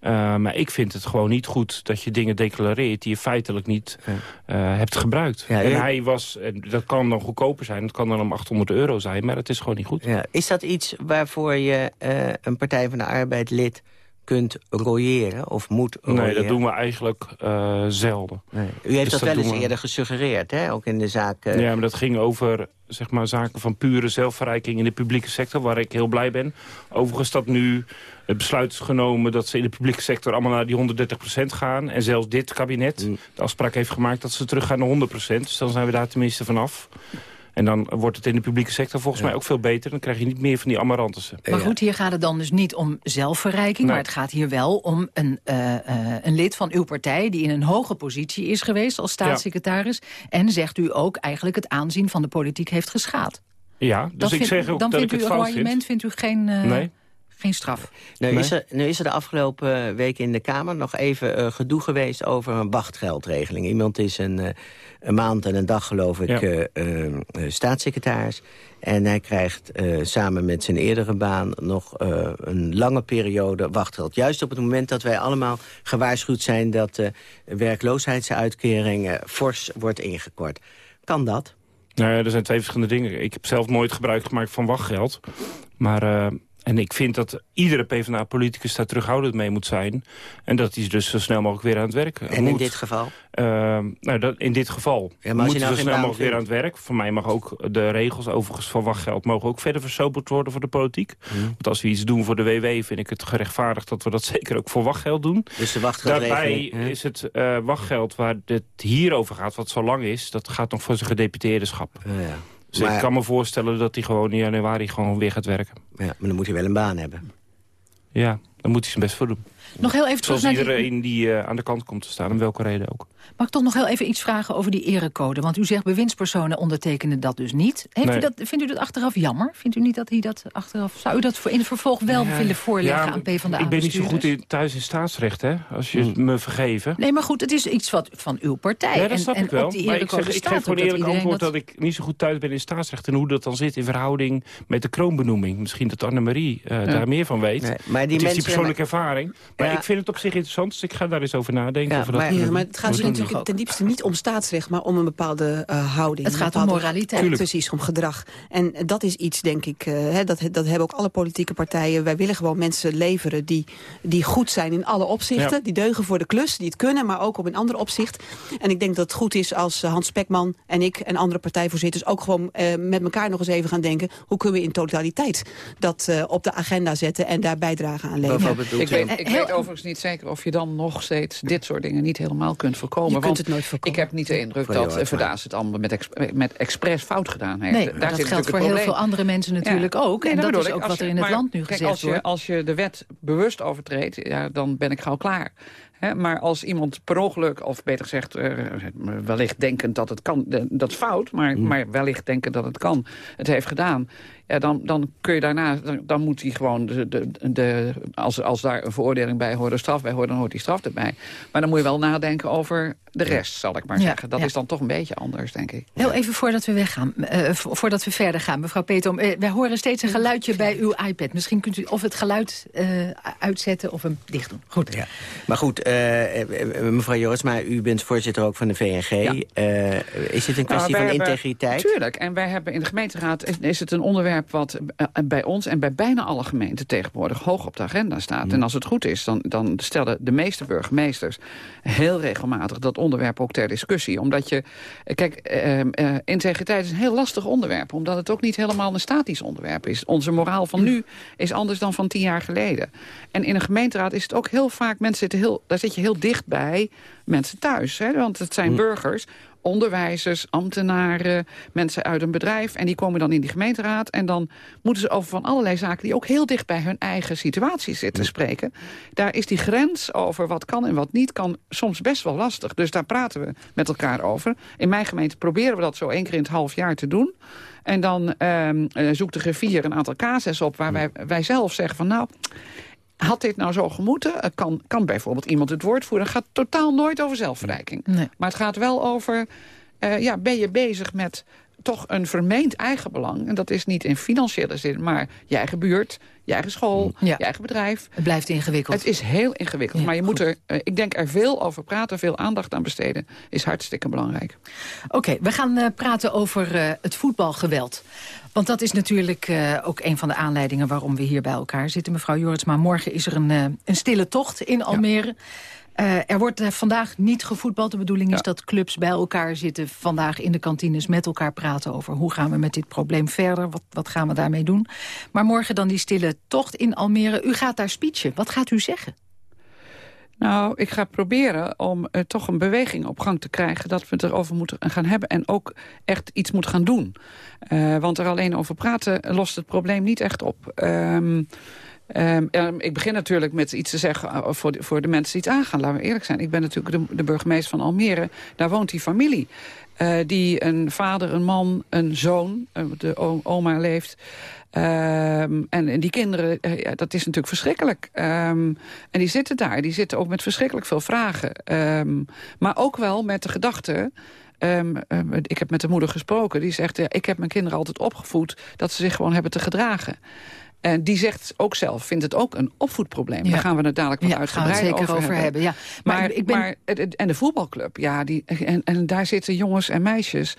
Speaker 7: Uh, maar ik vind het gewoon niet goed dat je dingen declareert... die je feitelijk niet uh, hebt gebruikt.
Speaker 9: Ja,
Speaker 7: en hij was, en dat kan dan goedkoper zijn... dat kan dan om 800 euro zijn, maar het is gewoon niet goed.
Speaker 9: Ja. Is dat iets waarvoor je uh, een Partij van de Arbeid lid kunt royeren of moet royeren?
Speaker 7: Nee, dat doen we eigenlijk uh, zelden.
Speaker 9: Nee. U heeft
Speaker 7: Dus
Speaker 9: dat wel eens
Speaker 7: we-
Speaker 9: eerder gesuggereerd, hè? ook in de zaak... eh,
Speaker 7: Ja, maar dat ging over zeg maar, zaken van pure zelfverrijking in de publieke sector... waar ik heel blij ben. Overigens dat nu het besluit is genomen... dat ze in de publieke sector allemaal naar die 130% gaan. En zelfs dit kabinet
Speaker 9: Mm.
Speaker 7: de afspraak heeft gemaakt... dat ze terug gaan naar 100%. Dus dan zijn we daar tenminste vanaf. En dan wordt het in de publieke sector volgens mij ook veel beter. Dan krijg je niet meer van die amarantussen.
Speaker 10: Maar goed, hier gaat het dan dus niet om zelfverrijking...
Speaker 7: Nee.
Speaker 10: maar het gaat hier wel om een, uh, uh, een lid van uw partij... die in een hoge positie is geweest als staatssecretaris... en zegt u ook eigenlijk het aanzien van de politiek heeft geschaad.
Speaker 7: Ja, dus
Speaker 10: Dat
Speaker 7: ik
Speaker 10: vindt-
Speaker 7: zeg ook
Speaker 10: dan
Speaker 7: dat ik
Speaker 10: vindt
Speaker 7: het
Speaker 10: u een
Speaker 7: fout
Speaker 10: argument, vindt u geen, uh,
Speaker 7: Nee.
Speaker 10: Geen straf.
Speaker 9: Nu,
Speaker 7: Nee.
Speaker 9: is er, nu is er de afgelopen week in de Kamer nog even uh, gedoe geweest over een wachtgeldregeling. Iemand is een, uh, een maand en een dag, geloof ik,
Speaker 7: Ja.
Speaker 9: uh, uh, staatssecretaris. En hij krijgt uh, samen met zijn eerdere baan nog uh, een lange periode wachtgeld. Juist op het moment dat wij allemaal gewaarschuwd zijn... dat de werkloosheidsuitkering uh, fors wordt ingekort. Kan dat?
Speaker 7: Nou ja, er zijn twee verschillende dingen. Ik heb zelf nooit gebruik gemaakt van wachtgeld. Maar, en ik vind dat iedere PvdA-politicus daar terughoudend mee moet zijn. En dat hij dus zo snel mogelijk weer aan het werk
Speaker 9: En
Speaker 7: moet.
Speaker 9: in dit geval?
Speaker 7: Uh, nou, dat, in dit geval
Speaker 9: Ja,
Speaker 7: moet hij
Speaker 9: nou
Speaker 7: zo snel mogelijk weer aan het werk. Voor mij mag ook de regels overigens van wachtgeld... mogen ook verder versoberd worden voor de politiek.
Speaker 9: Hmm.
Speaker 7: Want als we iets doen voor de WW... vind ik het gerechtvaardigd dat we dat zeker ook voor wachtgeld doen.
Speaker 9: Dus de
Speaker 7: Daarbij
Speaker 9: hè?
Speaker 7: is het uh, wachtgeld waar het hier over gaat, wat zo lang is... dat gaat nog voor zijn gedeputeerderschap.
Speaker 9: Ja, ja.
Speaker 7: Dus
Speaker 9: Maar-
Speaker 7: ik kan me voorstellen dat hij gewoon in januari gewoon weer gaat werken.
Speaker 9: Ja, maar dan moet hij wel een baan hebben.
Speaker 7: Ja, dan moet hij zijn best voor doen.
Speaker 10: Nog heel even terug
Speaker 7: Zoals
Speaker 10: naar die-
Speaker 7: iedereen die uh, aan de kant komt te staan, om welke reden ook.
Speaker 10: Mag ik toch nog heel even iets vragen over die erecode? Want u zegt bewindspersonen ondertekenen dat dus niet. Heeft u dat, vindt u dat achteraf jammer? Vindt u niet dat hij dat achteraf... Zou u dat voor in het vervolg wel willen voorleggen
Speaker 7: Ja,
Speaker 10: aan PvdA
Speaker 7: Ik ben niet zo goed in, thuis in staatsrecht, hè? Als je het me vergeven.
Speaker 10: Nee, maar goed, het is iets wat van uw partij.
Speaker 7: Ja, dat
Speaker 10: en,
Speaker 7: snap
Speaker 10: en
Speaker 7: ik wel.
Speaker 10: op die
Speaker 7: Maar ik, zeg, ik geef gewoon
Speaker 10: ook dat
Speaker 7: eerlijk antwoord dat... ik niet zo goed thuis ben in staatsrecht... en hoe dat dan zit in verhouding met de kroonbenoeming. Misschien dat Annemarie uh, daar meer van weet.
Speaker 9: Nee, maar die
Speaker 7: het is die persoonlijke ervaring. Maar
Speaker 11: Ja.
Speaker 7: ik vind het op zich interessant, dus ik ga daar eens over nadenken.
Speaker 11: Ja,
Speaker 7: of we dat
Speaker 11: maar, ja, maar het gaat dus natuurlijk ten diepste niet om staatsrecht, maar om een bepaalde eh, houding.
Speaker 10: Het gaat om moraliteit.
Speaker 11: Precies, om gedrag. En dat is iets, denk ik, eh, hè, dat, dat hebben ook alle politieke partijen. Wij willen gewoon mensen leveren die, die goed zijn in alle opzichten.
Speaker 22: Ja.
Speaker 11: Die deugen voor de klus, die het kunnen, maar ook op een ander opzicht. En ik denk dat het goed is als eh, Hans Spekman en ik en andere partijvoorzitters... ook gewoon eh, met elkaar nog eens even gaan denken... hoe kunnen we in totaliteit dat eh, op de agenda zetten en daar bijdragen aan leveren.
Speaker 12: Ik weet, ik weet overigens niet zeker of je dan nog steeds dit soort dingen niet helemaal kunt voorkomen.
Speaker 11: Je kunt
Speaker 12: want
Speaker 11: het nooit voorkomen.
Speaker 12: Ik heb niet de indruk dat eh, Verdaas het allemaal met, exp met expres fout gedaan heeft.
Speaker 10: Nee,
Speaker 12: Daar
Speaker 10: dat
Speaker 12: zit
Speaker 10: geldt
Speaker 12: natuurlijk
Speaker 10: voor heel veel andere mensen natuurlijk ook.
Speaker 12: Nee,
Speaker 10: en dat is
Speaker 12: ik.
Speaker 10: ook
Speaker 12: Als
Speaker 10: wat er in het
Speaker 12: maar
Speaker 10: land nu
Speaker 12: kijk,
Speaker 10: gezegd
Speaker 12: als je,
Speaker 10: wordt.
Speaker 12: Als je de wet bewust overtreedt, ja, dan ben ik gauw klaar. Hè, maar als iemand per ongeluk, of beter gezegd, eh, wellicht denkend dat het kan, dat is fout, maar,
Speaker 10: Mm.
Speaker 12: maar wellicht denkend dat het kan, het heeft gedaan, ja, dan, dan kun je daarna, dan, dan moet hij gewoon, de, de, de, als, als daar een veroordeling bij hoort, een straf bij hoort, dan hoort die straf erbij. Maar dan moet je wel nadenken over de rest, zal ik maar
Speaker 10: Ja,
Speaker 12: zeggen. Dat
Speaker 10: ja.
Speaker 12: is dan toch een beetje anders, denk ik.
Speaker 10: Heel even voordat we weggaan, eh, vo- voordat we verder gaan. Mevrouw Petom, eh, wij horen steeds een geluidje bij uw iPad. Misschien kunt u of het geluid eh, uitzetten of hem dicht doen. Goed.
Speaker 9: Ja. Maar goed, mevrouw Joris, maar u bent voorzitter ook van de VNG. Eh, is dit een kwestie
Speaker 12: Nou, wij
Speaker 9: van
Speaker 12: hebben-
Speaker 9: integriteit?
Speaker 12: Tuurlijk. En wij hebben in de gemeenteraad is, is het een onderwerp wat eh, bij ons en bij bijna alle gemeenten tegenwoordig hoog op de agenda staat.
Speaker 9: Mm.
Speaker 12: En als het goed is, dan, dan stellen de meeste burgemeesters heel regelmatig dat onderwerp ook ter discussie. Omdat je, eh, kijk, eh, eh, integriteit is een heel lastig onderwerp, omdat het ook niet helemaal een statisch onderwerp is. Onze moraal van nu is anders dan van tien jaar geleden. En in een gemeenteraad is het ook heel vaak, mensen zitten heel, zit je heel dicht bij mensen thuis. Hè? Want het zijn burgers, onderwijzers, ambtenaren, mensen uit een bedrijf. En die komen dan in die gemeenteraad. En dan moeten ze over van allerlei zaken die ook heel dicht bij hun eigen situatie zitten spreken. Daar is die grens over wat kan en wat niet kan soms best wel lastig. Dus daar praten we met elkaar over. In mijn gemeente proberen we dat zo één keer in het half jaar te doen. En dan ehm, eh, zoekt de griffier een aantal casus op waar wij, wij zelf zeggen van nou... Had dit nou zo gemoeten? Eh, Kan, kan bijvoorbeeld iemand het woord voeren? Het gaat totaal nooit over zelfverrijking. Maar het gaat wel over... eh, ja, ben je bezig met toch een vermeend eigenbelang? En dat is niet in financiële zin, maar je eigen buurt, je eigen school, je eigen bedrijf.
Speaker 10: Het blijft ingewikkeld.
Speaker 12: Het is heel ingewikkeld. maar je moet er, eh, ik denk er veel over praten, veel aandacht aan besteden. Is hartstikke belangrijk.
Speaker 10: Oké, we gaan eh, praten over eh, het voetbalgeweld. Want dat is natuurlijk ook een van de aanleidingen waarom we hier bij elkaar zitten. Mevrouw Jorits, maar morgen is er een, een stille tocht in Almere. Eh, er wordt eh, vandaag niet gevoetbald. De bedoeling is dat clubs bij elkaar zitten... vandaag in de kantines met elkaar praten over... hoe gaan we met dit probleem verder, wat, wat gaan we daarmee doen. Maar morgen dan die stille tocht in Almere. U gaat daar speechen. Wat gaat u zeggen?
Speaker 12: Nou, ik ga proberen om eh, toch een beweging op gang te krijgen... dat we het erover moeten gaan hebben en ook echt iets moeten gaan doen. Want er alleen over praten lost het probleem niet echt op. Ehm, ehm, ja, ik begin natuurlijk met iets te zeggen eh, voor de, voor de mensen die het aangaan. Laten we eerlijk zijn. Ik ben natuurlijk de, burgemeester van Almere. Daar woont die familie. eh, die een vader, een man, een zoon, eh, de oma leeft... Ehm, en, die kinderen, ja, dat is natuurlijk verschrikkelijk. Ehm, en die zitten daar, die zitten ook met verschrikkelijk veel vragen. Ehm, maar ook wel met de gedachte... ehm, ehm, ik heb met de moeder gesproken, die zegt... ja, ik heb mijn kinderen altijd opgevoed dat ze zich gewoon hebben te gedragen. En die zegt ook zelf, vindt het ook een opvoedprobleem.
Speaker 10: Ja.
Speaker 12: Daar gaan we het dadelijk wat
Speaker 10: Ja, gaan we het
Speaker 12: uitgebreider
Speaker 10: zeker over hebben, ja. Maar
Speaker 12: Maar,
Speaker 10: ik ben-
Speaker 12: maar en de voetbalclub, ja, die, en, en daar zitten jongens en meisjes...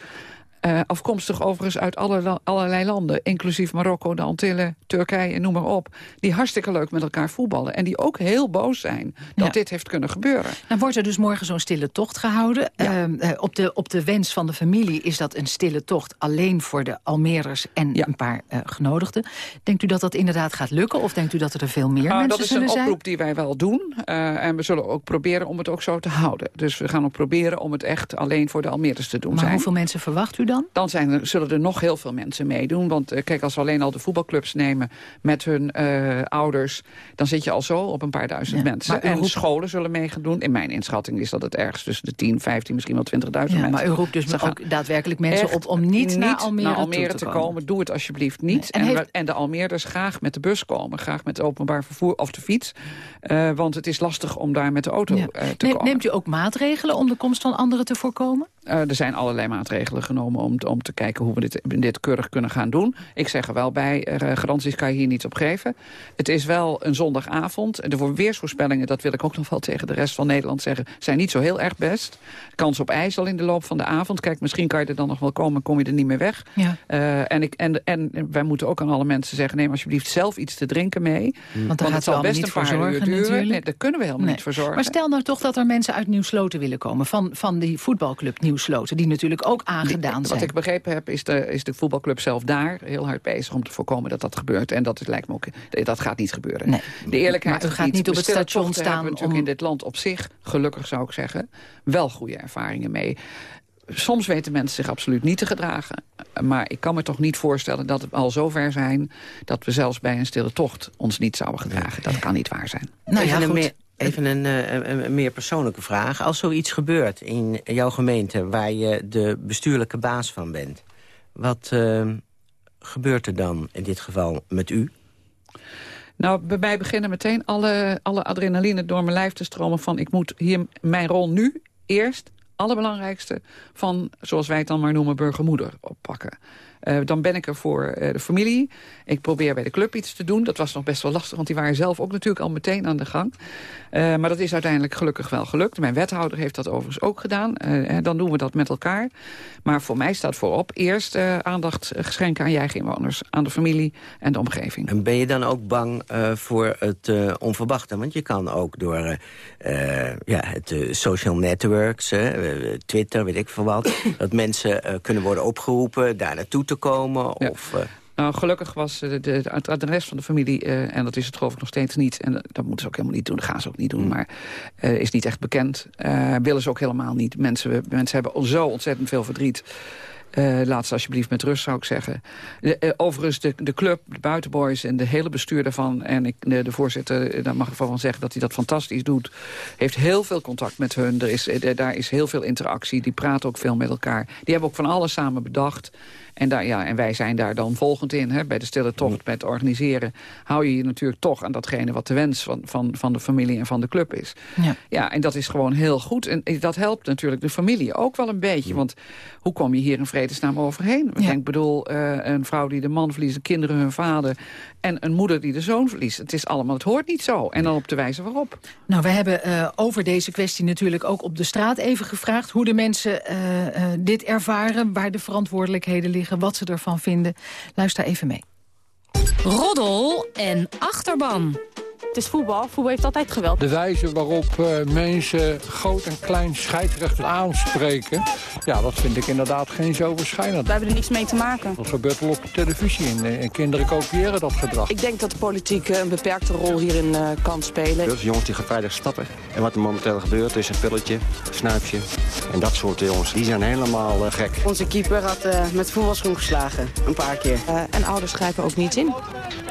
Speaker 12: eh, afkomstig overigens uit alle, allerlei landen... inclusief Marokko, de Antillen, Turkije, noem maar op... die hartstikke leuk met elkaar voetballen. En die ook heel boos zijn dat
Speaker 10: Ja.
Speaker 12: dit heeft kunnen gebeuren.
Speaker 10: Dan wordt er dus morgen zo'n stille tocht gehouden. Ehm, eh, op, de, op de wens van de familie is dat een stille tocht... alleen voor de Almerers en een paar eh, genodigden. Denkt u dat dat inderdaad gaat lukken? Of denkt u dat er veel meer
Speaker 12: Nou,
Speaker 10: mensen
Speaker 12: dat is
Speaker 10: zullen
Speaker 12: een
Speaker 10: zijn?
Speaker 12: oproep die wij wel doen. en we zullen ook proberen om het ook zo te houden. Dus we gaan ook proberen om het echt alleen voor de Almeerders te doen
Speaker 10: Maar
Speaker 12: zijn.
Speaker 10: hoeveel mensen verwacht u dan?
Speaker 12: Dan zijn er, zullen er nog heel veel mensen meedoen. Want eh, kijk, als we alleen al de voetbalclubs nemen met hun eh, ouders... dan zit je al zo op een paar duizend
Speaker 10: Ja,
Speaker 12: mensen.
Speaker 10: maar
Speaker 12: En
Speaker 10: roept-
Speaker 12: scholen zullen mee gaan doen. In mijn inschatting is dat het ergens tussen de 10, 15, misschien wel 20.000
Speaker 10: Ja,
Speaker 12: mensen.
Speaker 10: maar u roept dus
Speaker 12: gaan
Speaker 10: ook daadwerkelijk mensen op om niet naar Almere te
Speaker 12: te
Speaker 10: komen.
Speaker 12: komen. Doe het alsjeblieft niet.
Speaker 10: En
Speaker 12: En,
Speaker 10: heeft-
Speaker 12: we- en de Almeerders graag met de bus komen. Graag met openbaar vervoer of de fiets. Eh, want het is lastig om daar met de auto
Speaker 10: Ja.
Speaker 12: te komen.
Speaker 10: Neemt u ook maatregelen om de komst van anderen te voorkomen?
Speaker 12: Er zijn allerlei maatregelen genomen om, om te kijken hoe we dit, dit keurig kunnen gaan doen. Ik zeg er wel bij, uh, garanties kan je hier niet op geven. Het is wel een zondagavond. De weersvoorspellingen, dat wil ik ook nog wel tegen de rest van Nederland zeggen... zijn niet zo heel erg best. Kans op ijzel in de loop van de avond. Kijk, misschien kan je er dan nog wel komen, kom je er niet meer weg.
Speaker 10: Ja.
Speaker 12: Uh, en, ik, en, en wij moeten ook aan alle mensen zeggen... neem alsjeblieft zelf iets te drinken mee.
Speaker 10: Want gaat het zal best niet een paar voor zorgen, uur duren.
Speaker 12: Nee, daar kunnen we helemaal
Speaker 10: nee.
Speaker 12: niet voor zorgen.
Speaker 10: Maar stel nou toch dat er mensen uit Nieuwsloten willen komen... van, van die voetbalclub Nieuwsloten, die natuurlijk ook aangedaan
Speaker 12: die,
Speaker 10: zijn.
Speaker 12: Wat ik begrepen heb, is de, is de voetbalclub zelf daar heel hard bezig... om te voorkomen dat dat gebeurt. En dat lijkt me ook, dat gaat niet gebeuren.
Speaker 10: Nee.
Speaker 12: De eerlijkheid
Speaker 10: maar u gaat niet op het station staan
Speaker 12: hebben natuurlijk in dit land op zich, gelukkig zou ik zeggen... wel goede ervaringen mee. Soms weten mensen zich absoluut niet te gedragen. Maar ik kan me toch niet voorstellen dat we al zover zijn... dat we zelfs bij een stille tocht ons niet zouden gedragen. Dat kan niet waar zijn.
Speaker 9: Nou ja, meer, even een, een, een, meer persoonlijke vraag. Als zoiets gebeurt in jouw gemeente... waar je de bestuurlijke baas van bent... wat uh, gebeurt er dan in dit geval met u?
Speaker 12: Nou, bij mij beginnen meteen alle, alle adrenaline door mijn lijf te stromen... van ik moet hier mijn rol nu eerst allerbelangrijkste van, zoals wij het dan maar noemen, burgermoeder oppakken. Uh, dan ben ik er voor uh, de familie. Ik probeer bij de club iets te doen. Dat was nog best wel lastig, want die waren zelf ook natuurlijk al meteen aan de gang. Uh, maar dat is uiteindelijk gelukkig wel gelukt. Mijn wethouder heeft dat overigens ook gedaan. dan doen we dat met elkaar. Maar voor mij staat voorop eerst aandacht geschenken aan je eigen inwoners. Aan de familie en de omgeving.
Speaker 9: En ben je dan ook bang voor het onverwachte? Want je kan ook door ja, het social networks, Twitter, weet ik veel wat... dat mensen kunnen worden opgeroepen daar naartoe komen?
Speaker 12: Ja.
Speaker 9: Of, uh...
Speaker 12: Nou, gelukkig was de, de, het adres van de familie, uh, en dat is het geloof ik nog steeds niet... en dat moeten ze ook helemaal niet doen, dat gaan ze ook niet doen... maar uh, is niet echt bekend. willen ze ook helemaal niet. Mensen, mensen hebben zo ontzettend veel verdriet... Uh, laat ze alsjeblieft met rust, zou ik zeggen. De, uh, overigens, de, de club, de buitenboys en de hele bestuur daarvan... en ik, de, de voorzitter, daar mag ik van zeggen dat hij dat fantastisch doet... heeft heel veel contact met hun. Er is, daar is heel veel interactie. Die praten ook veel met elkaar. Die hebben ook van alles samen bedacht. En, daar, ja, en wij zijn daar dan volgend in, hè, bij de stille tocht, bij het organiseren... hou je je natuurlijk toch aan datgene wat de wens van, van, van de familie en van de club is.
Speaker 10: Ja.
Speaker 12: ja, en dat is gewoon heel goed. En dat helpt natuurlijk de familie ook wel een beetje. Want hoe kom je hier in vredesnaam overheen? Ik denk, bedoel, uh, een vrouw die de man verliest, de kinderen hun vader... en een moeder die de zoon verliest. Het is allemaal, het hoort niet zo. En dan op de wijze waarop.
Speaker 10: Nou, we hebben uh, over deze kwestie natuurlijk ook op de straat even gevraagd... hoe de mensen uh, dit ervaren, waar de verantwoordelijkheden liggen wat ze ervan vinden. Luister even mee.
Speaker 22: Roddel en achterban.
Speaker 13: Het is voetbal. Voetbal heeft altijd geweld.
Speaker 23: De wijze waarop uh, mensen groot en klein scheidsrechter aanspreken... ja, dat vind ik inderdaad geen zo waarschijnlijk.
Speaker 13: We hebben er niks mee te maken.
Speaker 23: Dat gebeurt wel op de televisie en, en kinderen kopiëren dat gedrag.
Speaker 24: Ik denk dat de politiek een beperkte rol hierin uh, kan spelen.
Speaker 25: Dus jongens die gaan veilig stappen. En wat er momenteel gebeurt is een pilletje, een snuifje. En dat soort jongens, die zijn helemaal uh, gek.
Speaker 26: Onze keeper had met voetbalschoen geslagen, een paar keer.
Speaker 27: en ouders grijpen ook niet in.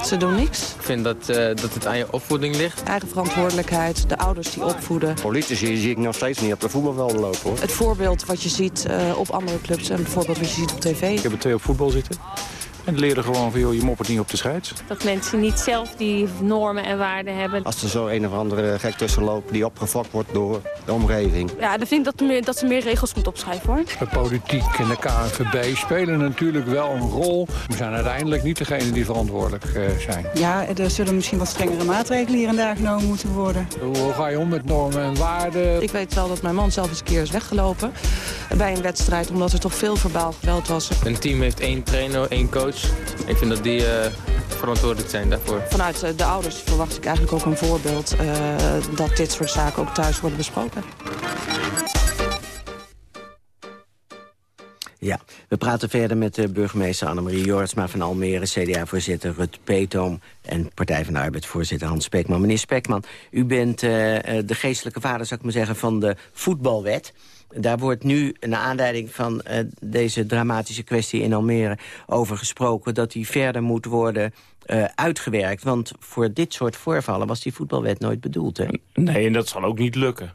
Speaker 27: Ze doen niks.
Speaker 28: Ik vind dat, dat het aan je opvoeding ligt.
Speaker 27: Eigen verantwoordelijkheid, de ouders die opvoeden.
Speaker 25: Politici zie ik nog steeds niet op de voetbalvelden lopen hoor.
Speaker 27: Het voorbeeld wat je ziet uh, op andere clubs en het voorbeeld wat je ziet op tv.
Speaker 29: Ik heb er twee op voetbal zitten. En leren gewoon van, joh, je moppert niet op de scheids.
Speaker 30: Dat mensen niet zelf die normen en waarden hebben.
Speaker 25: Als er zo een of andere gek tussen loopt die opgefokt wordt door de omgeving.
Speaker 30: Ja, dan vind ik dat, meer, dat ze meer regels moet opschrijven, hoor.
Speaker 23: De politiek en de KNVB spelen natuurlijk wel een rol. We zijn uiteindelijk niet degene die verantwoordelijk uh, zijn.
Speaker 31: Ja, er zullen misschien wat strengere maatregelen hier en daar genomen moeten worden.
Speaker 23: Hoe ga je om met normen en waarden?
Speaker 27: Ik weet wel dat mijn man zelf eens een keer is weggelopen bij een wedstrijd... omdat er toch veel verbaal geweld was.
Speaker 28: Een team heeft één trainer, één coach. Ik vind dat die uh, verantwoordelijk zijn daarvoor.
Speaker 27: Vanuit uh, de ouders verwacht ik eigenlijk ook een voorbeeld... Uh, dat dit soort zaken ook thuis worden besproken.
Speaker 9: Ja, we praten verder met de burgemeester Annemarie Jortsma van Almere... CDA-voorzitter Rut Peetoom en Partij van de Arbeid-voorzitter Hans Spekman. Meneer Spekman, u bent de geestelijke vader, zou ik maar zeggen, van de voetbalwet... Daar wordt nu, naar aanleiding van uh, deze dramatische kwestie in Almere... over gesproken dat die verder moet worden uh, uitgewerkt. Want voor dit soort voorvallen was die voetbalwet nooit bedoeld, hè?
Speaker 7: Nee, en dat zal ook niet lukken.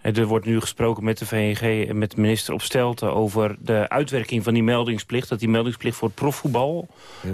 Speaker 7: Er wordt nu gesproken met de VNG en met minister Opstelten... over de uitwerking van die meldingsplicht. Dat die meldingsplicht voor het profvoetbal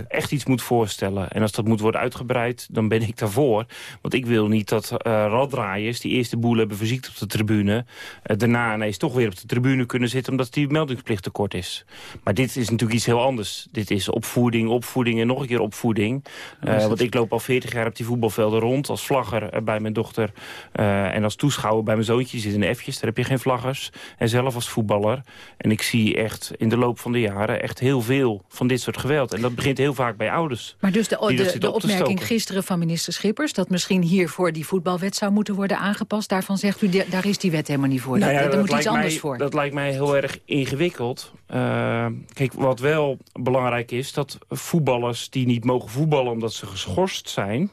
Speaker 7: echt iets moet voorstellen. En als dat moet worden uitgebreid, dan ben ik daarvoor. Want ik wil niet dat uh, raddraaiers die eerst de boel hebben verziekt op de tribune... Uh, daarna ineens toch weer op de tribune kunnen zitten... omdat die meldingsplicht tekort is. Maar dit is natuurlijk iets heel anders. Dit is opvoeding, opvoeding en nog een keer opvoeding. Uh, want ik loop al 40 jaar op die voetbalvelden rond... als vlagger bij mijn dochter en als toeschouwer bij mijn zoontje zit in de F'jes. Daar heb je geen vlaggers. En zelf als voetballer. En ik zie echt in de loop van de jaren echt heel veel van dit soort geweld. En dat begint heel vaak bij ouders.
Speaker 10: Maar dus de, de, de opmerking gisteren van minister Schippers... dat misschien hiervoor die voetbalwet zou moeten worden aangepast... daarvan zegt u, daar is die wet helemaal niet voor. Nou ja, daar moet iets anders
Speaker 7: mij,
Speaker 10: voor.
Speaker 7: Dat lijkt mij heel erg ingewikkeld. Uh, kijk, wat wel belangrijk is... dat voetballers die niet mogen voetballen omdat ze geschorst zijn...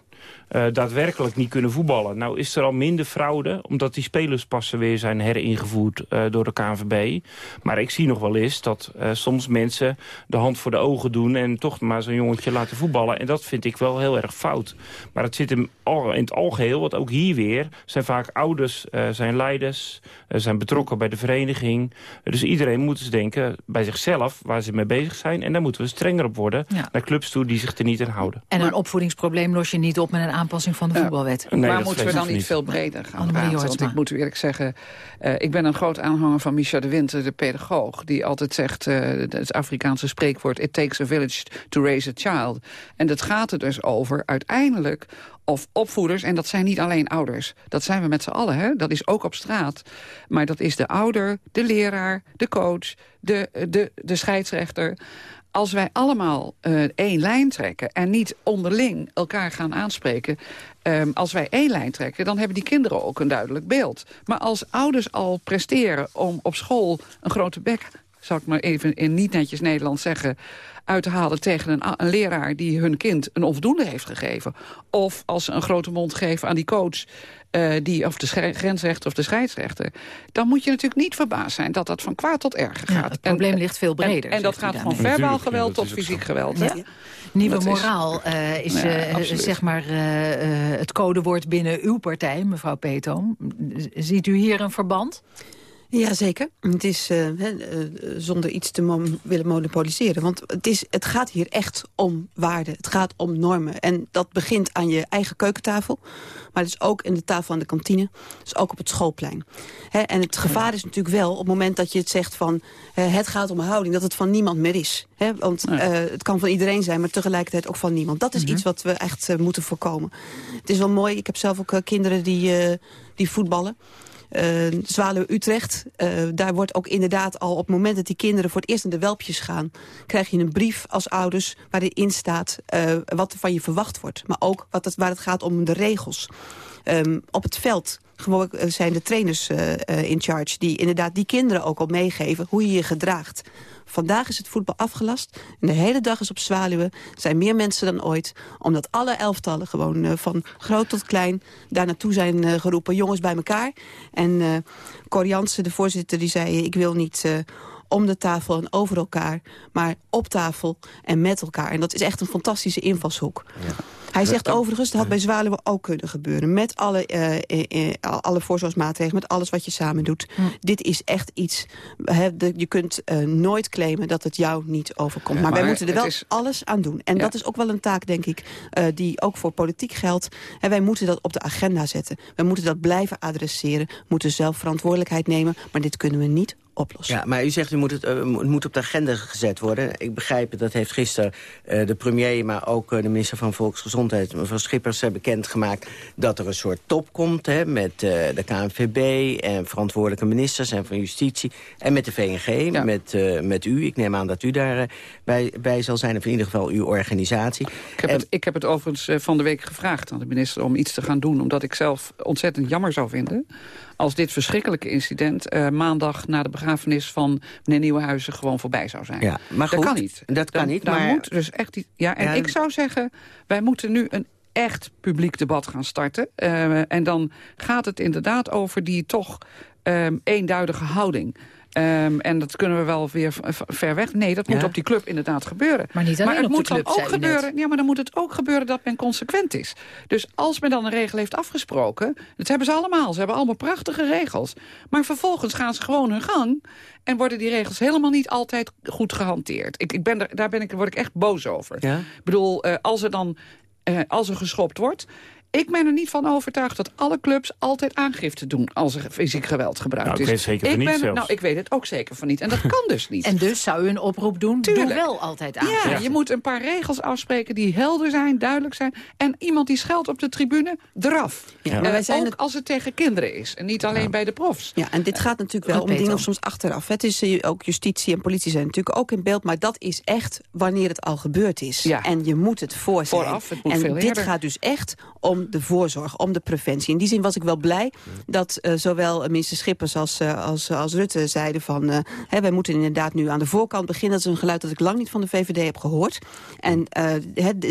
Speaker 7: Uh, daadwerkelijk niet kunnen voetballen. Nou is er al minder fraude, omdat die spelerspassen weer zijn heringevoerd uh, door de KNVB. Maar ik zie nog wel eens dat uh, soms mensen de hand voor de ogen doen... en toch maar zo'n jongetje laten voetballen. En dat vind ik wel heel erg fout. Maar het zit in, al, in het algeheel, want ook hier weer... zijn vaak ouders, zijn leiders, zijn betrokken bij de vereniging. dus iedereen moet eens denken bij zichzelf waar ze mee bezig zijn. En daar moeten we strenger op worden ja. naar clubs toe die zich er niet aan houden.
Speaker 10: En een opvoedingsprobleem los je niet op met een aanpassing van de voetbalwet.
Speaker 12: Nee, maar moeten we dan niet veel breder gaan praten? Want ik moet u eerlijk zeggen... Uh, ik ben een groot aanhanger van Micha de Winter, de pedagoog... die altijd zegt, uh, het Afrikaanse spreekwoord... it takes a village to raise a child. En dat gaat er dus over uiteindelijk of opvoeders, en dat zijn niet alleen ouders. Dat zijn we met z'n allen, hè? dat is ook op straat. Maar dat is de ouder, de leraar, de coach, de, de, de scheidsrechter als wij allemaal uh, één lijn trekken... en niet onderling elkaar gaan aanspreken... Um, als wij één lijn trekken, dan hebben die kinderen ook een duidelijk beeld. Maar als ouders al presteren om op school een grote bek... zal ik maar even in niet netjes Nederlands zeggen uit te halen tegen een, een, leraar die hun kind een onvoldoende heeft gegeven. Of als ze een grote mond geven aan die coach... Uh, die, of de grensrechter of de scheidsrechter... dan moet je natuurlijk niet verbaasd zijn dat dat van kwaad tot erger gaat.
Speaker 10: Het probleem en, ligt veel breder.
Speaker 12: En, en dat gaat van verbaal geweld tot fysiek geweld. Ja.
Speaker 10: Nieuwe dat moraal is, uh, is uh, zeg maar het codewoord binnen uw partij, mevrouw Peetoom. Ziet u hier een verband?
Speaker 11: Jazeker. Het is uh, he, uh, zonder iets te mo willen monopoliseren. Want het, is, het gaat hier echt om waarden. Het gaat om normen. En dat begint aan je eigen keukentafel. Maar het is ook in de tafel aan de kantine. Dus ook op het schoolplein. He, en het gevaar is natuurlijk wel op het moment dat je het zegt van... Uh, het gaat om houding, dat het van niemand meer is. He, want het kan van iedereen zijn, maar tegelijkertijd ook van niemand. Dat is -hmm. iets wat we echt moeten voorkomen. Het is wel mooi. Ik heb zelf ook kinderen die, die voetballen. Uh, Zwaluwe Utrecht, uh, daar wordt ook inderdaad al op het moment dat die kinderen voor het eerst naar de welpjes gaan, krijg je een brief als ouders waarin staat uh, wat er van je verwacht wordt. Maar ook wat het, waar het gaat om de regels. Um, op het veld zijn de trainers in charge die inderdaad die kinderen ook al meegeven hoe je je gedraagt. Vandaag is het voetbal afgelast. En de hele dag is op Zwaluwe. zijn meer mensen dan ooit. Omdat alle elftallen gewoon uh, van groot tot klein... daar naartoe zijn uh, geroepen. Jongens bij elkaar. En uh, de voorzitter, die zei... ik wil niet om de tafel en over elkaar, maar op tafel en met elkaar. En dat is echt een fantastische invalshoek. Ja. Hij zegt overigens, dat had bij Zwaluwe ook kunnen gebeuren. Met alle, uh, uh, alle voorzorgsmaatregelen, met alles wat je samen doet. Hm. Dit is echt iets, he, de, je kunt uh, nooit claimen dat het jou niet overkomt. Ja, maar, maar, wij moeten er wel is... alles aan doen. En ja. dat is ook wel een taak, denk ik, die ook voor politiek geldt. En wij moeten dat op de agenda zetten. Wij moeten dat blijven adresseren, moeten zelf verantwoordelijkheid nemen. Maar dit kunnen we niet oplossen.
Speaker 9: Ja, maar u zegt u moet het, uh, moet op de agenda gezet worden. Ik begrijp, dat heeft gisteren uh, de premier, maar ook uh, de minister van Volksgezondheid, mevrouw Schippers, bekendgemaakt dat er een soort top komt hè, met de KNVB en verantwoordelijke ministers en van Justitie en met de VNG, ja. met, met u. Ik neem aan dat u daarbij bij, bij zal zijn, of in ieder geval uw organisatie.
Speaker 12: Ik heb, en, het, ik heb het overigens van de week gevraagd aan de minister om iets te gaan doen, omdat ik zelf ontzettend jammer zou vinden als dit verschrikkelijke incident uh, maandag na de begrafenis van meneer Nieuwenhuizen gewoon voorbij zou zijn.
Speaker 9: Ja, maar
Speaker 12: goed, dat kan niet.
Speaker 9: Dat kan niet,
Speaker 12: dan
Speaker 9: maar...
Speaker 12: moet dus echt iets, ja, en ja, ik zou zeggen, wij moeten nu een echt publiek debat gaan starten. Uh, en dan gaat het inderdaad over die toch um, eenduidige houding. Ehm, en dat kunnen we wel weer ver weg. Nee, dat moet op die club inderdaad gebeuren.
Speaker 10: Maar niet alleen
Speaker 12: het
Speaker 10: op
Speaker 12: moet
Speaker 10: de club,
Speaker 12: dan ook gebeuren. Ja, maar dan moet het ook gebeuren dat men consequent is. Dus als men dan een regel heeft afgesproken... dat hebben ze allemaal. Ze hebben allemaal prachtige regels. Maar vervolgens gaan ze gewoon hun gang... en worden die regels helemaal niet altijd goed gehanteerd. Ik, ik ben er, daar ben ik, word ik echt boos over.
Speaker 9: Ja?
Speaker 12: Ik bedoel, eh, als er dan eh, als er geschopt wordt... Ik ben er niet van overtuigd dat alle clubs altijd aangifte doen... als er fysiek geweld gebruikt
Speaker 7: Nou, ik
Speaker 12: is.
Speaker 7: weet zeker van niet
Speaker 12: ben, er-
Speaker 7: zelfs.
Speaker 12: Nou, ik weet het ook zeker van niet. En dat kan dus niet.
Speaker 10: En dus zou u een oproep doen,
Speaker 12: Tuurlijk.
Speaker 10: doe wel altijd aan.
Speaker 12: Ja, je moet een paar regels afspreken die helder zijn, duidelijk zijn. En iemand die scheldt op de tribune, eraf.
Speaker 11: Ja,
Speaker 12: En
Speaker 11: maar wij zijn
Speaker 12: ook
Speaker 11: het-
Speaker 12: als het tegen kinderen is. En niet alleen bij de profs.
Speaker 11: Ja, en dit gaat natuurlijk wel om dingen soms achteraf. Het is eh, ook justitie en politie zijn natuurlijk ook in beeld. Maar dat is echt wanneer het al gebeurd is.
Speaker 12: Ja.
Speaker 11: En je moet het voor zijn.
Speaker 12: Vooraf, het moet
Speaker 11: en
Speaker 12: veel
Speaker 11: dit
Speaker 12: eerder.
Speaker 11: gaat dus echt om de voorzorg, om de preventie. In die zin was ik wel blij dat eh, zowel minister Schippers als, eh, als, als Rutte zeiden van... eh, hè, wij moeten inderdaad nu aan de voorkant beginnen. Dat is een geluid dat ik lang niet van de VVD heb gehoord. En eh,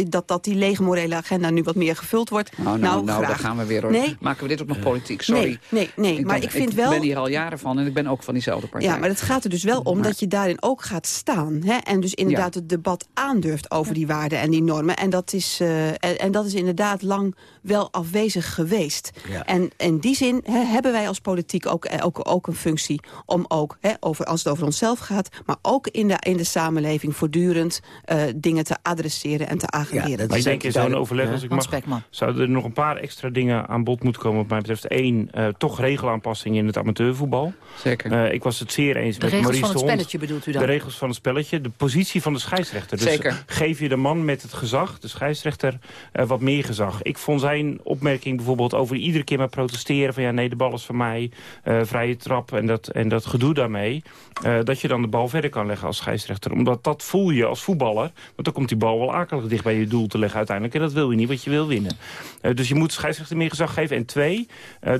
Speaker 11: dat, dat die lege morele agenda nu wat meer gevuld wordt.
Speaker 12: Nou, nou, nou,
Speaker 11: graag.
Speaker 12: daar gaan we weer. hoor.
Speaker 11: Nee,
Speaker 12: Maken we dit ook nog politiek? Sorry.
Speaker 11: Nee, nee, nee, maar
Speaker 12: ben-
Speaker 11: ik vind wel-
Speaker 12: Ik ben hier al jaren van en ik ben ook van diezelfde partij.
Speaker 11: Ja, maar het gaat er dus wel om
Speaker 12: Maar-
Speaker 11: dat je daarin ook gaat staan. Hè? En dus inderdaad het debat aandurft over die waarden en die normen. En dat is, eh, en, en dat is inderdaad lang wel afwezig geweest.
Speaker 9: Ja.
Speaker 11: En in die zin hè, hebben wij als politiek ook, eh, ook, ook een functie... om ook, hè, over, als het over onszelf gaat... maar ook in de, in de samenleving voortdurend eh, dingen te adresseren en te agenderen.
Speaker 9: dat
Speaker 7: Maar ik denk in zo'n overleg,
Speaker 9: Ja.
Speaker 7: als ik mag,
Speaker 10: Spekman.
Speaker 7: zouden er nog een paar extra dingen aan bod moeten komen wat mij betreft. Eén, eh, toch regelaanpassing in het amateurvoetbal.
Speaker 12: Zeker.
Speaker 7: Eh, ik was het zeer eens
Speaker 10: De
Speaker 7: met
Speaker 10: regels
Speaker 7: Maurice
Speaker 10: van het
Speaker 7: de Hond.
Speaker 10: spelletje bedoelt u dan?
Speaker 7: De regels van het spelletje, de positie van de scheidsrechter. Dus
Speaker 12: Zeker.
Speaker 7: geef je de man met het gezag, de scheidsrechter, eh, wat meer gezag. Ik vond zijn opmerking bijvoorbeeld over iedere keer maar protesteren... van ja, nee, de bal is van mij, eh, vrije trap en dat, en dat gedoe daarmee... eh, dat je dan de bal verder kan leggen als scheidsrechter. Omdat dat voel je als voetballer. Want dan komt die bal wel akelig dicht bij je doel te leggen uiteindelijk. En dat wil je niet, want je wil winnen. Eh, dus je moet scheidsrechter meer gezag geven. En twee,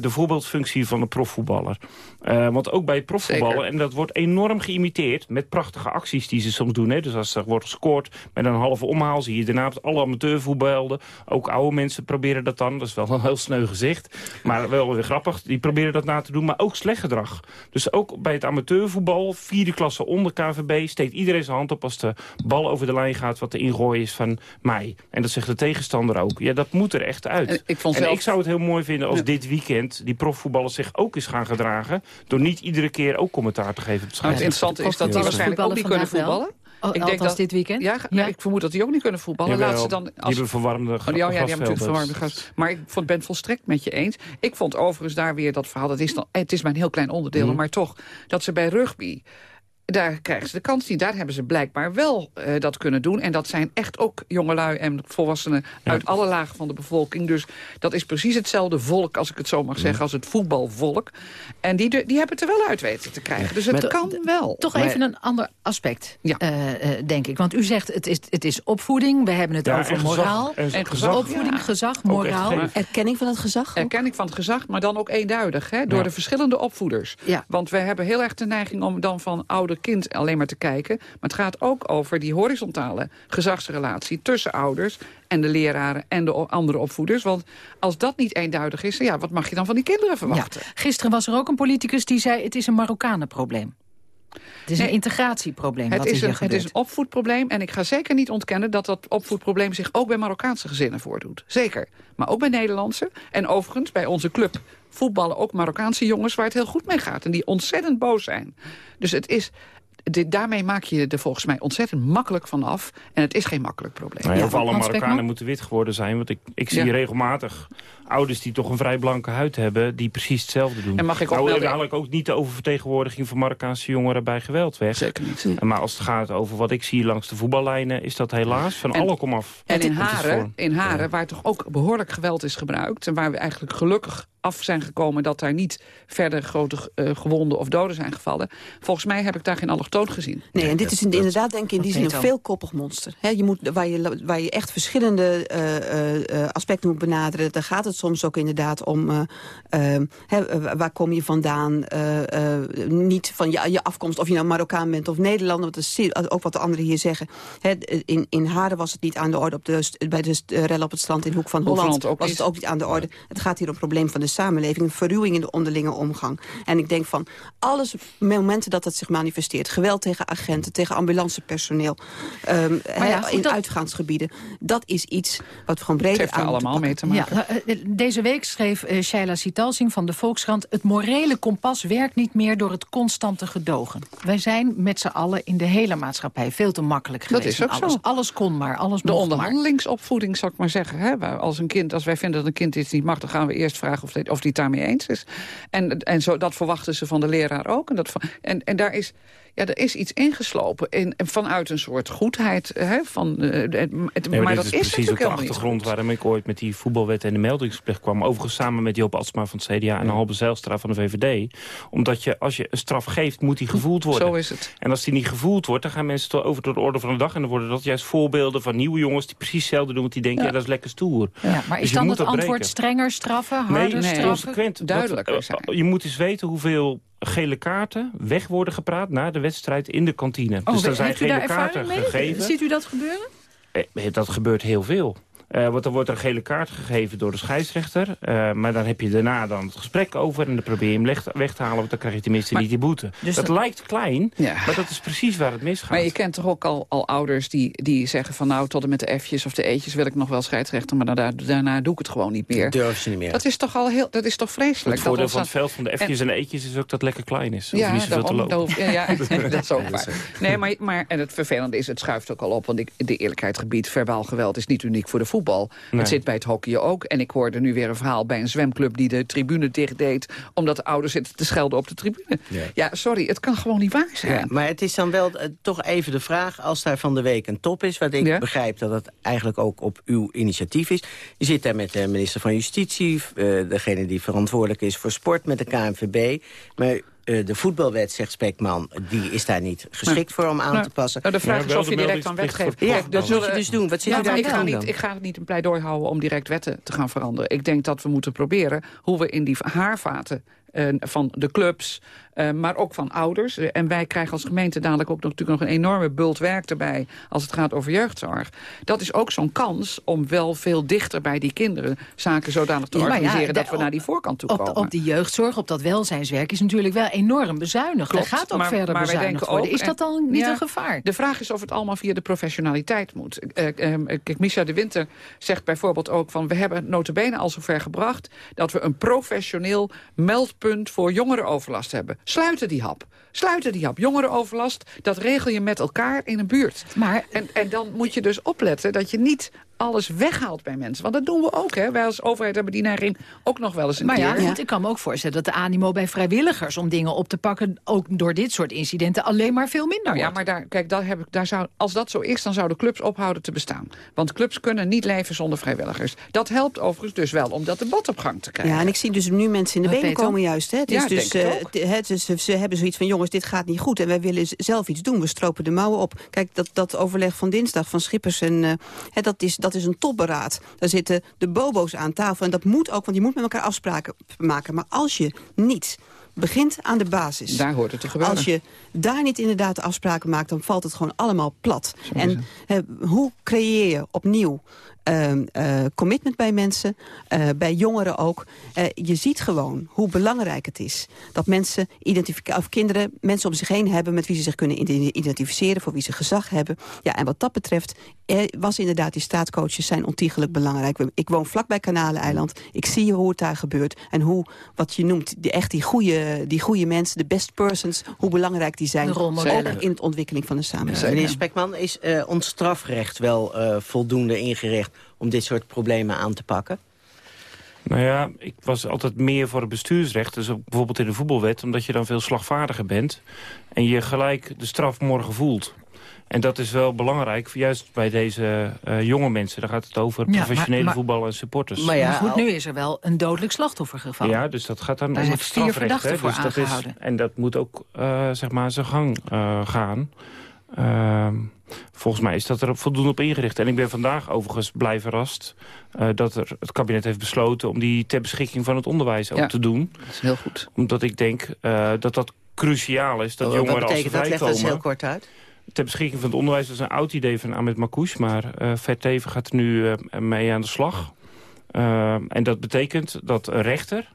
Speaker 7: de voorbeeldfunctie van de profvoetballer. Want ook bij profvoetballen, en dat wordt enorm geïmiteerd... met prachtige acties die ze soms doen. Hè. Dus als er wordt gescoord met een halve omhaal... zie je daarna alle amateurvoetbalden. Ook oude mensen proberen dat dan. Dat is wel een heel sneu gezicht. Maar wel weer grappig. Die proberen dat na te doen. Maar ook slecht gedrag. Dus ook bij het amateurvoetbal, vierde klasse onder KVB... steekt iedereen zijn hand op als de bal over de lijn gaat... wat de ingooi is van mij. En dat zegt de tegenstander ook. Ja, dat moet er echt uit.
Speaker 12: En ik vond
Speaker 7: En
Speaker 12: zelf-
Speaker 7: ik zou het heel mooi vinden als dit weekend... die profvoetballers zich ook eens gaan gedragen... door niet iedere keer ook commentaar te geven op
Speaker 12: het
Speaker 7: scheidsrechter.
Speaker 12: interessante is dat die waarschijnlijk ook niet kunnen
Speaker 10: Voetballen Oh,
Speaker 12: Ik denk dat-
Speaker 10: dit weekend?
Speaker 12: Ja, ik vermoed dat die ook niet kunnen voetballen.
Speaker 7: Jawel,
Speaker 12: Laat ze dan,
Speaker 7: die
Speaker 12: als,
Speaker 7: hebben verwarmde
Speaker 12: Oh, ja, ja, die hebben natuurlijk
Speaker 7: grasvelden.
Speaker 12: verwarmde gas. Maar ik vond, ben het volstrekt met je eens. Ik vond overigens daar weer dat verhaal... Dat is dan, het is maar een heel klein onderdeel,
Speaker 7: Mhm.
Speaker 12: maar toch... dat ze bij rugby... Daar krijgen ze de kans niet. Daar hebben ze blijkbaar wel eh, dat kunnen doen. En dat zijn echt ook jongelui en volwassenen uit alle lagen van de bevolking. Dus dat is precies hetzelfde volk, als ik het zo mag zeggen, als het voetbalvolk. En die, die hebben het er wel uit weten te krijgen. Dus het
Speaker 10: Maar-
Speaker 12: kan wel.
Speaker 10: Toch
Speaker 12: Maar-
Speaker 10: even een ander aspect,
Speaker 12: Ja.
Speaker 10: eh, eh, denk ik. Want u zegt het is, het is opvoeding, we hebben het
Speaker 7: Ja,
Speaker 10: over
Speaker 7: en gezag.
Speaker 10: moraal.
Speaker 7: En
Speaker 12: En
Speaker 7: gezag.
Speaker 10: Opvoeding,
Speaker 12: ja.
Speaker 10: gezag, moraal.
Speaker 11: Erkenning van het gezag? ook?
Speaker 12: Erkenning van het gezag, maar dan ook eenduidig. Hè, door
Speaker 7: Ja.
Speaker 12: de verschillende opvoeders.
Speaker 10: Ja.
Speaker 12: Want we hebben heel erg de neiging om dan van ouder-kind alleen maar te kijken. Maar het gaat ook over die horizontale gezagsrelatie... tussen ouders en de leraren en de andere opvoeders. Want als dat niet eenduidig is, ja, wat mag je dan van die kinderen verwachten?
Speaker 10: Gisteren was er ook een politicus die zei... het is een Marokkanenprobleem. Het is
Speaker 12: Nee.
Speaker 10: een integratieprobleem
Speaker 12: Het is, een, het is een opvoedprobleem en ik ga zeker niet ontkennen... dat dat opvoedprobleem zich ook bij Marokkaanse gezinnen voordoet. Zeker. Maar ook bij Nederlandse. En overigens bij onze club voetballen ook Marokkaanse jongens... waar het heel goed mee gaat en die ontzettend boos zijn. Dus het is... Dit, daarmee maak je er volgens mij ontzettend makkelijk van af. En het is geen makkelijk probleem.
Speaker 7: Nou ja,
Speaker 10: Ja,
Speaker 7: of alle Marokkanen moeten wit geworden zijn. Want ik, ik zie
Speaker 12: Ja.
Speaker 7: regelmatig ouders die toch een vrij blanke huid hebben... die precies hetzelfde doen.
Speaker 12: En mag ik
Speaker 7: nou, dan haal ik ook niet de oververtegenwoordiging van Marokkaanse jongeren bij geweld weg.
Speaker 12: Zeker niet.
Speaker 7: Maar als het gaat over wat ik zie langs de voetballijnen... is dat helaas van
Speaker 12: En-
Speaker 7: alle komaf.
Speaker 12: En in Haren, in Haren, waar toch ook behoorlijk geweld is gebruikt... en waar we eigenlijk gelukkig af zijn gekomen... dat daar niet verder grote eh, gewonden of doden zijn gevallen... volgens mij heb ik daar geen allochtoon gezien.
Speaker 11: Nee, en dit is in- inderdaad denk ik in die zin een veelkoppig monster. He, je moet, waar, je, waar je echt verschillende eh, eh, eh, aspecten moet benaderen. Daar gaat het soms ook inderdaad om... eh, eh, hè, eh, waar kom je vandaan? eh, eh, niet van je, je afkomst, of je nou Marokkaan bent of Nederlander. Want dat is zeer- ook wat de anderen hier zeggen. Hè, in, in Haren was het niet aan de orde op de, bij de rel op het strand in Hoek van
Speaker 12: Hoek van
Speaker 11: Holland.
Speaker 12: Holland ook
Speaker 11: was het ook niet aan de orde. Het gaat hier om het probleem van de samenleving. Een verruwing in de onderlinge omgang. En ik denk van alles momenten dat dat zich manifesteert. Geweld tegen agenten, tegen ambulancepersoneel. Um, in uitgaansgebieden. Dat is iets wat gewoon breder
Speaker 12: aan allemaal mee te maken.
Speaker 10: Ja, eh, deze week schreef uh, Shaila Sitalsing van de Volkskrant... het morele kompas werkt niet meer door het constante gedogen. Wij zijn met z'n allen in de hele maatschappij veel te makkelijk geweest.
Speaker 12: Dat is ook
Speaker 10: alles,
Speaker 12: zo.
Speaker 10: Alles kon maar, alles
Speaker 12: De onderhandelingsopvoeding, zou ik maar zeggen. Hè? Als, een kind, als wij vinden dat een kind iets niet mag... dan gaan we eerst vragen of, of die het daarmee eens is. En, en zo, dat verwachten ze van de leraar ook. En, dat, en, en daar is ja, er is iets ingeslopen in, vanuit een soort goedheid. Hè, van, het,
Speaker 7: maar, maar dat is precies ook de achtergrond waarom ik ooit met die voetbalwet en de meldingsplicht kwam. Overigens samen met Joop Altsma van het CDA en Halbe Zijlstra van de VVD. Omdat je, als je een straf geeft, moet die gevoeld worden.
Speaker 12: Zo is het.
Speaker 7: En als die niet gevoeld wordt, dan gaan mensen over tot de orde van de dag. En dan worden dat juist voorbeelden van nieuwe jongens die precies hetzelfde doen. Want die denken, ja, dat is lekker stoer.
Speaker 10: Ja, maar
Speaker 7: dus
Speaker 10: is dan het antwoord strenger straffen, harder
Speaker 7: nee,
Speaker 10: straffen?
Speaker 7: consequent.
Speaker 12: Duidelijker
Speaker 7: zijn. Je moet eens weten hoeveel gele kaarten weg worden gepraat na de wedstrijd in de kantine.
Speaker 10: Oh,
Speaker 7: dus er zijn gele
Speaker 10: kaarten
Speaker 7: mee? gegeven.
Speaker 10: Ziet u dat gebeuren?
Speaker 7: Eh, dat gebeurt heel veel. Uh, want dan wordt er een gele kaart gegeven door de scheidsrechter. Uh, maar dan heb je daarna dan het gesprek over... en dan probeer je hem weg te halen... want dan krijg je tenminste maar, niet die boete. Dus dat, lijkt klein, ja. maar dat is precies waar het misgaat.
Speaker 12: Maar je kent toch ook al, al ouders die, die zeggen van... nou, tot en met de F'jes of de E'tjes wil ik nog wel scheidsrechter... maar daarna, daarna doe ik het gewoon niet meer.
Speaker 9: Durf ze niet meer.
Speaker 12: Dat is toch al heel, dat is toch vreselijk.
Speaker 7: Het voordeel
Speaker 12: dat
Speaker 7: van het veld van de F'jes en, en de E'tjes is ook dat het lekker klein is.
Speaker 12: Ja,
Speaker 7: niet zoveel te lopen.
Speaker 12: Ja, ja, dat is ook waar. Nee, maar, maar, en het vervelende is, het schuift ook al op... want ik, de eerlijkheid gebied, verbaal geweld is niet uniek voor de voetbal.
Speaker 7: Nee.
Speaker 12: Het zit bij het hockey ook. En ik hoorde nu weer een verhaal bij een zwemclub die de tribune dicht deed... omdat de ouders zitten te schelden op de tribune. Ja, ja sorry, het kan gewoon niet waar zijn.
Speaker 9: Ja, maar het is dan wel uh, toch even de vraag, als daar van de week een top is... wat ik ja? begrijp dat het eigenlijk ook op uw initiatief is. Je zit daar met de minister van Justitie... Uh, degene die verantwoordelijk is voor sport met de KNVB... maar uh, de voetbalwet, zegt Spekman, die is daar niet geschikt voor om aan
Speaker 12: nou,
Speaker 9: te passen.
Speaker 12: Nou, de vraag is of je direct aan wet geeft.
Speaker 9: Ja, dat moet je dus doen. Wat zit
Speaker 12: ja,
Speaker 9: u daar
Speaker 12: ik, ga niet, ik ga niet een pleidooi houden om direct wetten te gaan veranderen. Ik denk dat we moeten proberen hoe we in die haarvaten van de clubs, uh, maar ook van ouders. En wij krijgen als gemeente dadelijk ook natuurlijk nog een enorme bult werk erbij... als het gaat over jeugdzorg. Dat is ook zo'n kans om wel veel dichter bij die kinderen... zaken zodanig te
Speaker 10: Ja,
Speaker 12: organiseren
Speaker 10: ja,
Speaker 12: dat we naar die voorkant toe komen.
Speaker 10: op die jeugdzorg, op dat welzijnswerk is natuurlijk wel enorm bezuinigd.
Speaker 12: Klopt,
Speaker 10: er gaat ook
Speaker 12: maar-
Speaker 10: verder
Speaker 12: maar
Speaker 10: bezuinigd
Speaker 12: denken
Speaker 10: worden.
Speaker 12: ook-
Speaker 10: Is dat dan niet
Speaker 12: ja,
Speaker 10: een gevaar?
Speaker 12: De vraag is of het allemaal via de professionaliteit moet. Eh, eh, kijk, Misha de Winter zegt bijvoorbeeld ook van... we hebben notabene al zover gebracht... dat we een professioneel meldpunt voor jongerenoverlast hebben. Sluiten die hap. Sluiten die hap. Jongerenoverlast, dat regel je met elkaar in een buurt.
Speaker 10: Maar,
Speaker 12: en, en dan moet je dus opletten dat je niet alles weghaalt bij mensen. Want dat doen we ook, hè. Wij als overheid hebben die neiging ook nog wel eens een
Speaker 10: Maar ja, goed, ik kan me ook voorstellen dat de animo bij vrijwilligers... om dingen op te pakken, ook door dit soort incidenten... alleen maar veel minder
Speaker 12: Nou ja, maar daar, kijk, daar heb ik, daar zou, als dat zo is, dan zouden clubs ophouden te bestaan. Want clubs kunnen niet leven zonder vrijwilligers. Dat helpt overigens dus wel om dat debat op gang te krijgen.
Speaker 11: Ja, en ik zie dus nu mensen in de benen komen juist. Hè. Het
Speaker 12: Ja,
Speaker 11: is dus,
Speaker 12: denk het
Speaker 11: eh, het is- ze hebben zoiets van, jongens, dit gaat niet goed. En wij willen zelf iets doen. We stropen de mouwen op. Kijk, dat, dat overleg van dinsdag van Schippers, en, eh, hè, dat, is, dat is een topberaad. Daar zitten de bobo's aan tafel. En dat moet ook, want je moet met elkaar afspraken maken. Maar als je niet begint aan de basis.
Speaker 12: Daar hoort het te gebeuren.
Speaker 11: Als je daar niet inderdaad de afspraken maakt, dan valt het gewoon allemaal plat. En hoe creëer je opnieuw ehm, eh, commitment bij mensen, eh, bij jongeren ook. Eh, je ziet gewoon hoe belangrijk het is dat mensen of kinderen mensen om zich heen hebben met wie ze zich kunnen ide- identificeren, voor wie ze gezag hebben. Ja, en wat dat betreft eh, was inderdaad die straatcoaches zijn ontiegelijk belangrijk. Ik woon vlakbij Kanaleiland. Ik zie hoe het daar gebeurt en hoe wat je noemt die, echt die goede, die goede mensen, de best persons, hoe belangrijk die zijn ook in de ontwikkeling van de samenleving.
Speaker 9: Meneer Spekman, is eh, ons strafrecht wel eh, voldoende ingericht... om dit soort problemen aan te pakken?
Speaker 7: Nou ja, ik was altijd meer voor het bestuursrecht. Dus bijvoorbeeld in de voetbalwet. Omdat je dan veel slagvaardiger bent. En je gelijk de straf morgen voelt. En dat is wel belangrijk, juist bij deze eh, jonge mensen. Daar gaat het over
Speaker 10: Ja,
Speaker 7: professionele
Speaker 10: maar-
Speaker 7: voetbal en supporters.
Speaker 9: Maar ja,
Speaker 10: maar goed, nu is er wel een dodelijk slachtoffer gevallen.
Speaker 7: Ja, dus dat gaat dan
Speaker 10: Daar
Speaker 7: om
Speaker 10: zijn
Speaker 7: het
Speaker 10: vier
Speaker 7: strafrecht.
Speaker 10: verdachten voor
Speaker 7: Dus dat is,
Speaker 10: aangehouden.
Speaker 7: en dat moet ook eh, zeg maar zijn gang eh, gaan. Ehm, volgens mij is dat er voldoende op ingericht. En ik ben vandaag overigens blij verrast... eh, dat er, het kabinet heeft besloten om die ter beschikking van het onderwijs ook
Speaker 12: Ja.
Speaker 7: te doen.
Speaker 12: Dat is heel goed.
Speaker 7: Omdat ik denk eh, dat dat cruciaal is. Dat
Speaker 9: wat
Speaker 7: jongeren als ze
Speaker 9: betekent dat? Leg dat
Speaker 7: vrijkomen...
Speaker 9: heel kort uit.
Speaker 7: Ter beschikking van het onderwijs dat is een oud idee van Ahmed Makouche. Maar eh Verteven gaat er nu mee aan de slag. Eh, en dat betekent dat een rechter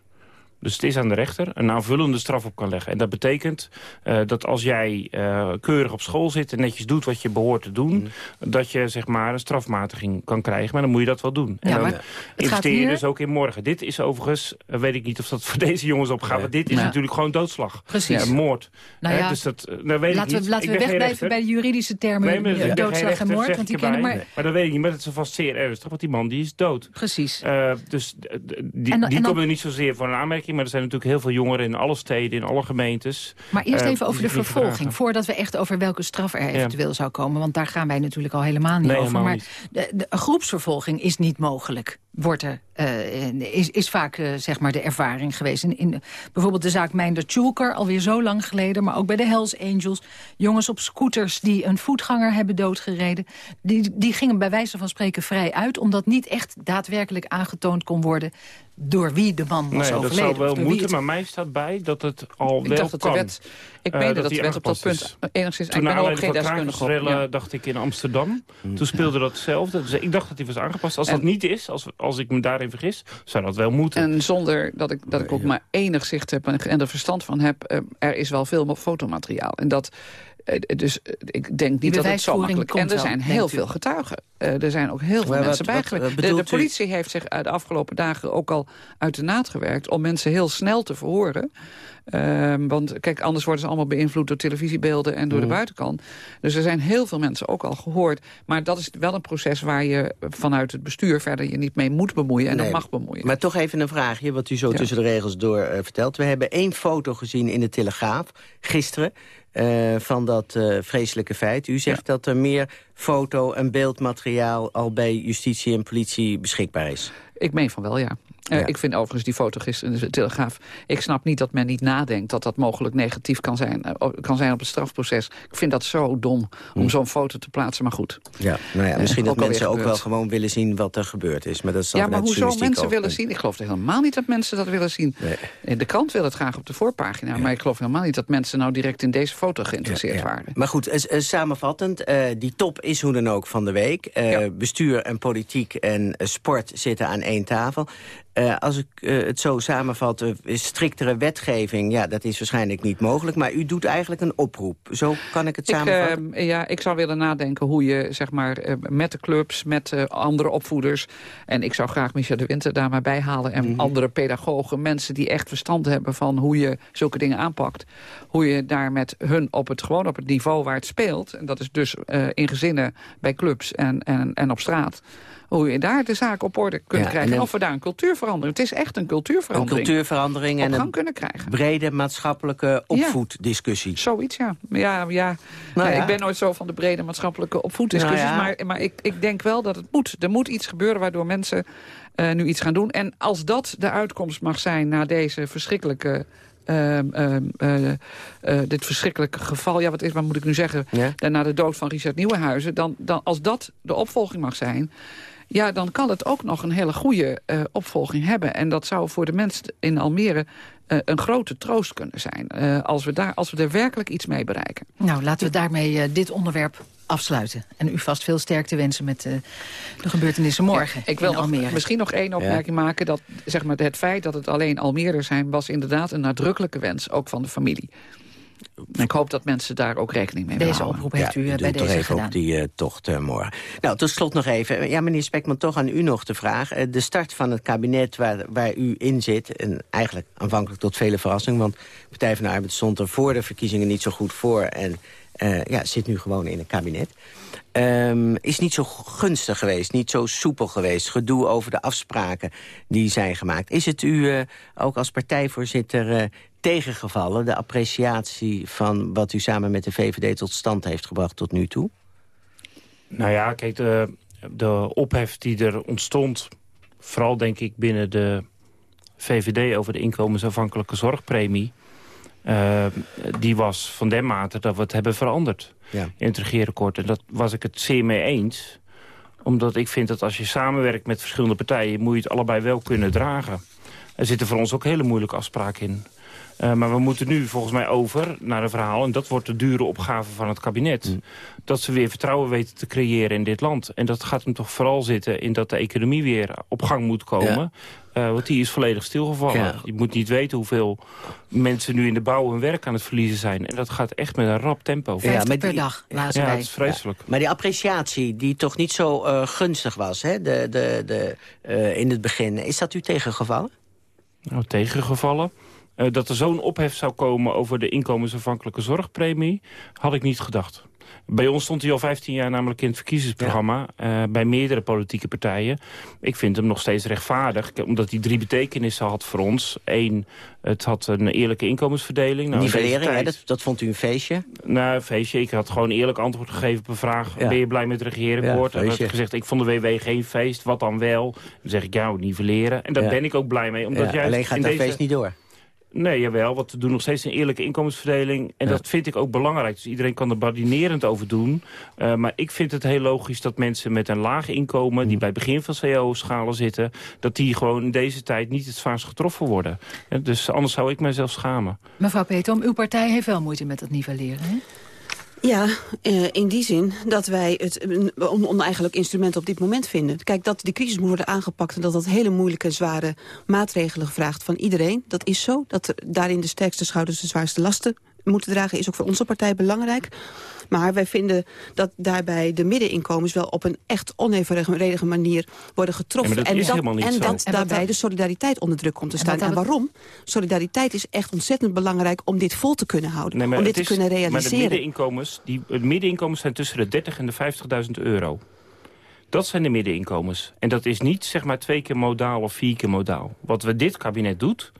Speaker 7: Dus het is aan de rechter een aanvullende straf op kan leggen. En dat betekent uh, dat als jij uh, keurig op school zit... en netjes doet wat je behoort te doen... Mm. dat je zeg maar een strafmatiging kan krijgen. Maar dan moet je dat wel doen. Ja, en dan investeer je hier... dus ook in morgen. Dit is overigens, uh, weet ik niet of dat voor deze jongens opgaat... Nee. maar dit is ja. natuurlijk gewoon doodslag.
Speaker 10: Precies.
Speaker 7: Ja, moord.
Speaker 10: Nou ja,
Speaker 7: dus dat, nou weet
Speaker 10: laten
Speaker 7: ik
Speaker 10: we, laten we wegblijven bij de juridische termen
Speaker 7: nee,
Speaker 10: doodslag en moord. Want die kennen maar...
Speaker 7: Nee. maar dat weet ik niet, maar het is vast zeer ernstig. Want die man die is dood.
Speaker 10: Precies.
Speaker 7: dus die, en, die en komen er niet zozeer voor een aanmerking... maar er zijn natuurlijk heel veel jongeren in alle steden, in alle gemeentes.
Speaker 10: Maar eerst even over de vervolging, voordat we echt over welke straf er eventueel ja. zou komen. Want daar gaan wij natuurlijk al helemaal niet
Speaker 7: nee,
Speaker 10: over.
Speaker 7: Helemaal
Speaker 10: maar
Speaker 7: niet.
Speaker 10: De, de, groepsvervolging is niet mogelijk. Wordt er, uh, is, is vaak uh, zeg maar de ervaring geweest. In, in bijvoorbeeld de zaak Meinder Tjulker, alweer zo lang geleden. Maar ook bij de Hells Angels. Jongens op scooters die een voetganger hebben doodgereden. Die, die gingen bij wijze van spreken vrij uit. Omdat niet echt daadwerkelijk aangetoond kon worden door wie de man was
Speaker 7: nee,
Speaker 10: overleden.
Speaker 7: dat zou wel moeten, het... maar mij staat bij dat het al
Speaker 12: ik
Speaker 7: wel
Speaker 12: dacht dat
Speaker 7: kan.
Speaker 12: De wet, ik uh, meende dat, de wet op dat punt
Speaker 7: is.
Speaker 12: enigszins...
Speaker 7: Toen
Speaker 12: ik ben ook geen
Speaker 7: deskundige ja. dacht ik in Amsterdam. Mm. Toen speelde dat hetzelfde. Dus ik dacht dat die was aangepast. Als en, dat niet is, als, als ik me daarin vergis, zou dat wel moeten.
Speaker 12: En zonder dat ik, dat ik ook maar enig zicht heb en er verstand van heb... Uh, er is wel veel fotomateriaal. En dat dus ik denk niet dat het zo makkelijk is. En er zijn heel veel getuigen. Uh, er zijn ook heel veel
Speaker 9: maar
Speaker 12: mensen bijgewerkt. De, de, politie heeft zich de afgelopen dagen ook al uit de naad gewerkt... om mensen heel snel te verhoren. Uh, want kijk, anders worden ze allemaal beïnvloed door televisiebeelden en door mm. de buitenkant. Dus er zijn heel veel mensen ook al gehoord. Maar dat is wel een proces waar je vanuit het bestuur verder je niet mee moet bemoeien en
Speaker 9: nee,
Speaker 12: dat mag bemoeien.
Speaker 9: Maar toch even een vraagje, wat u zo ja. tussen de regels door uh, vertelt. We hebben één foto gezien in de Telegraaf gisteren. Uh, van dat uh, vreselijke feit. U zegt ja. dat er meer foto- en beeldmateriaal al bij justitie en politie beschikbaar is.
Speaker 12: Ik meen van wel, ja. Uh, ja. Ik vind overigens die foto gisteren in de Telegraaf... ik snap niet dat men niet nadenkt dat dat mogelijk negatief kan zijn, uh, kan zijn op het strafproces. Ik vind dat zo dom om hm. zo'n foto te plaatsen, maar goed.
Speaker 9: Ja, nou ja, misschien uh, dat mensen ook wel gewoon willen zien wat er gebeurd is. Maar dat is
Speaker 12: ja, maar hoezo mensen willen zien? Ik geloof helemaal niet dat mensen dat willen zien. Nee. De krant wil het graag op de voorpagina... Ja. maar ik geloof helemaal niet dat mensen nou direct in deze foto geïnteresseerd
Speaker 9: ja,
Speaker 12: waren.
Speaker 9: Maar goed, samenvattend, die top is hoe dan ook van de week. Bestuur en politiek en sport zitten aan één tafel. Uh, als ik uh, het zo samenvat, uh, striktere wetgeving... ja, dat is waarschijnlijk niet mogelijk. Maar u doet eigenlijk een oproep. Zo kan ik het samenvatten?
Speaker 12: Ik, ja, ik zou willen nadenken hoe je zeg maar, met de clubs, met andere opvoeders... en ik zou graag Michel de Winter daar maar bij halen... en mm -hmm. andere pedagogen, mensen die echt verstand hebben... van hoe je zulke dingen aanpakt. Hoe je daar met hun op het, gewoon op het niveau waar het speelt... en dat is dus in gezinnen, bij clubs en, en, en op straat hoe je daar de zaak op orde kunt ja, krijgen. En, of we daar een cultuurverandering... Het is echt een cultuurverandering.
Speaker 9: Een cultuurverandering en een
Speaker 12: kunnen krijgen.
Speaker 9: brede maatschappelijke opvoeddiscussie.
Speaker 12: Ja, zoiets, ja. ja, ja. Nou, ja. Ik ben nooit zo van de brede maatschappelijke opvoeddiscussies. Nou maar maar ik, ik denk wel dat het moet. Er moet iets gebeuren waardoor mensen uh, nu iets gaan doen. En als dat de uitkomst mag zijn na deze verschrikkelijke... Uh, uh, uh, dit verschrikkelijke geval, ja, wat, is, wat moet ik nu zeggen... Ja? na de dood van Richard Nieuwenhuizen... Dan, dan, als dat de opvolging mag zijn... ja, dan kan het ook nog een hele goede uh, opvolging hebben. En dat zou voor de mensen in Almere uh, een grote troost kunnen zijn. Uh, als, we daar, als we er werkelijk iets mee bereiken.
Speaker 10: Nou, laten we daarmee dit onderwerp afsluiten. En u vast veel sterkte wensen met uh, de gebeurtenissen morgen
Speaker 12: ja, Ik wil nog, misschien nog één opmerking ja. maken. Dat zeg maar, het feit dat het alleen Almere zijn... was inderdaad een nadrukkelijke wens, ook van de familie. Ik hoop dat mensen daar ook rekening mee
Speaker 10: Deze
Speaker 12: houden.
Speaker 10: oproep heeft
Speaker 9: ja,
Speaker 10: u uh, bij
Speaker 9: toch
Speaker 10: deze
Speaker 9: even
Speaker 10: gedaan.
Speaker 9: op die uh, tocht uh, morgen. Nou, tot slot nog even. Ja, meneer Spekman, toch aan u nog de vraag. de start van het kabinet waar, waar u in zit... en eigenlijk aanvankelijk tot vele verrassing... want Partij van de Arbeid stond er voor de verkiezingen niet zo goed voor... en ja, zit nu gewoon in het kabinet. Um, is niet zo gunstig geweest, niet zo soepel geweest. Gedoe over de afspraken die zijn gemaakt. Is het u ook als partijvoorzitter tegengevallen... de appreciatie van wat u samen met de VVD tot stand heeft gebracht tot nu toe?
Speaker 7: Nou ja, kijk, de, de ophef die er ontstond... vooral denk ik binnen de VVD over de inkomensafhankelijke zorgpremie... Uh, die was van den mate dat we het hebben veranderd ja. in het regeerakkoord. En dat was ik het zeer mee eens. Omdat ik vind dat als je samenwerkt met verschillende partijen... moet je het allebei wel kunnen dragen. Er zitten voor ons ook hele moeilijke afspraken in. Uh, maar we moeten nu volgens mij over naar een verhaal... en dat wordt de dure opgave van het kabinet... Mm. dat ze weer vertrouwen weten te creëren in dit land. En dat gaat hem toch vooral zitten in dat de economie weer op gang moet komen. Uh, want die is volledig stilgevallen. Je moet niet weten hoeveel mensen nu in de bouw hun werk aan het verliezen zijn. En dat gaat echt met een rap tempo.
Speaker 10: 50 ja, per dag, laatst
Speaker 7: Ja, dat is vreselijk.
Speaker 9: Maar die appreciatie die toch niet zo uh, gunstig was hè? De, de, de, uh, in het begin. Is dat u tegengevallen?
Speaker 7: Nou, tegengevallen? Uh, dat er zo'n ophef zou komen over de inkomensafhankelijke zorgpremie... had ik niet gedacht. Bij ons stond hij al 15 jaar namelijk in het verkiezingsprogramma... Ja. Uh, bij meerdere politieke partijen. Ik vind hem nog steeds rechtvaardig, omdat hij drie betekenissen had voor ons. Eén, het had een eerlijke inkomensverdeling.
Speaker 9: Nou, Nivellering, tijd... dat, dat, vond u een feestje?
Speaker 7: Nou, een feestje. Ik had gewoon eerlijk antwoord gegeven op een vraag. Ja. Ben je blij met het regeerakkoord? Ja, en had gezegd, ik vond de WW geen feest. Wat dan wel? Dan zeg ik, ja, nivelleren. En daar ben ik ook blij mee. Omdat juist
Speaker 9: alleen gaat dat deze... feest niet door.
Speaker 7: Nee, jawel, want we doen nog steeds een eerlijke inkomensverdeling. En dat vind ik ook belangrijk. Dus iedereen kan er badinerend over doen. Uh, maar ik vind het heel logisch dat mensen met een laag inkomen... die mm. bij het begin van CO-schalen zitten... dat die gewoon in deze tijd niet het zwaarst getroffen worden. dus anders zou ik mijzelf schamen.
Speaker 10: Mevrouw Petom, uw partij heeft wel moeite met dat nivelleren, hè?
Speaker 11: Ja, uh, in die zin dat wij het oneigenlijk instrument op dit moment vinden. Kijk, dat de crisis moet worden aangepakt... en dat dat hele moeilijke, zware maatregelen vraagt van iedereen. Dat is zo. Dat daarin de sterkste schouders de zwaarste lasten moeten dragen... is ook voor onze partij belangrijk. Maar wij vinden dat daarbij de middeninkomens wel op een echt onevenredige manier worden getroffen.
Speaker 7: en
Speaker 11: dat,
Speaker 7: en
Speaker 11: dat daarbij de solidariteit onder druk komt te staan. En, waarom? Solidariteit is echt ontzettend belangrijk om dit vol te kunnen houden. om dit te kunnen realiseren. Maar de
Speaker 7: middeninkomens, die, de middeninkomens zijn tussen de 30 en de 50.000 euro. Dat zijn de middeninkomens. En dat is niet zeg maar twee keer modaal of vier keer modaal. Wat we dit kabinet doet,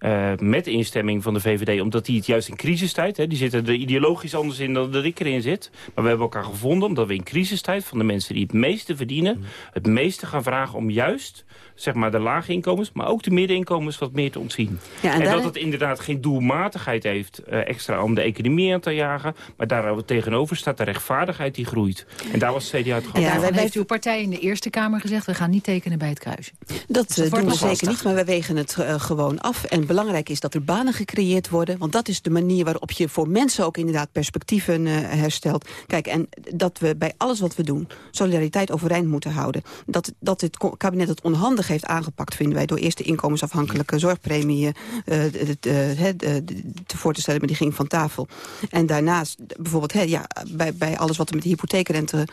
Speaker 7: uh, met instemming van de VVD, omdat die het juist in crisistijd... Hè, die zitten er ideologisch anders in dan dat ik erin zit... maar we hebben elkaar gevonden omdat we in crisistijd... van de mensen die het meeste verdienen... het meeste gaan vragen om juist zeg maar, de lage inkomens... maar ook de middeninkomens wat meer te ontzien. Ja, en, dat het inderdaad geen doelmatigheid heeft uh, extra om de economie aan te jagen... maar daar tegenover staat de rechtvaardigheid die groeit. En daar was CDA het
Speaker 10: gewoon Ja, wij heeft uw partij in de Eerste Kamer gezegd... we gaan niet tekenen bij het kruisje.
Speaker 11: Dat, dus doen we zeker niet, maar we wegen het uh, gewoon af. En belangrijk is dat er banen gecreëerd worden. Want dat is de manier waarop je voor mensen ook inderdaad perspectieven uh, herstelt. Kijk, en dat we bij alles wat we doen solidariteit overeind moeten houden. Dat, dat het kabinet het onhandig heeft aangepakt, vinden wij... door eerst de inkomensafhankelijke zorgpremie de, voor te stellen, maar die ging van tafel. En daarnaast bijvoorbeeld hè, ja, bij, bij alles wat er met de hypotheekrente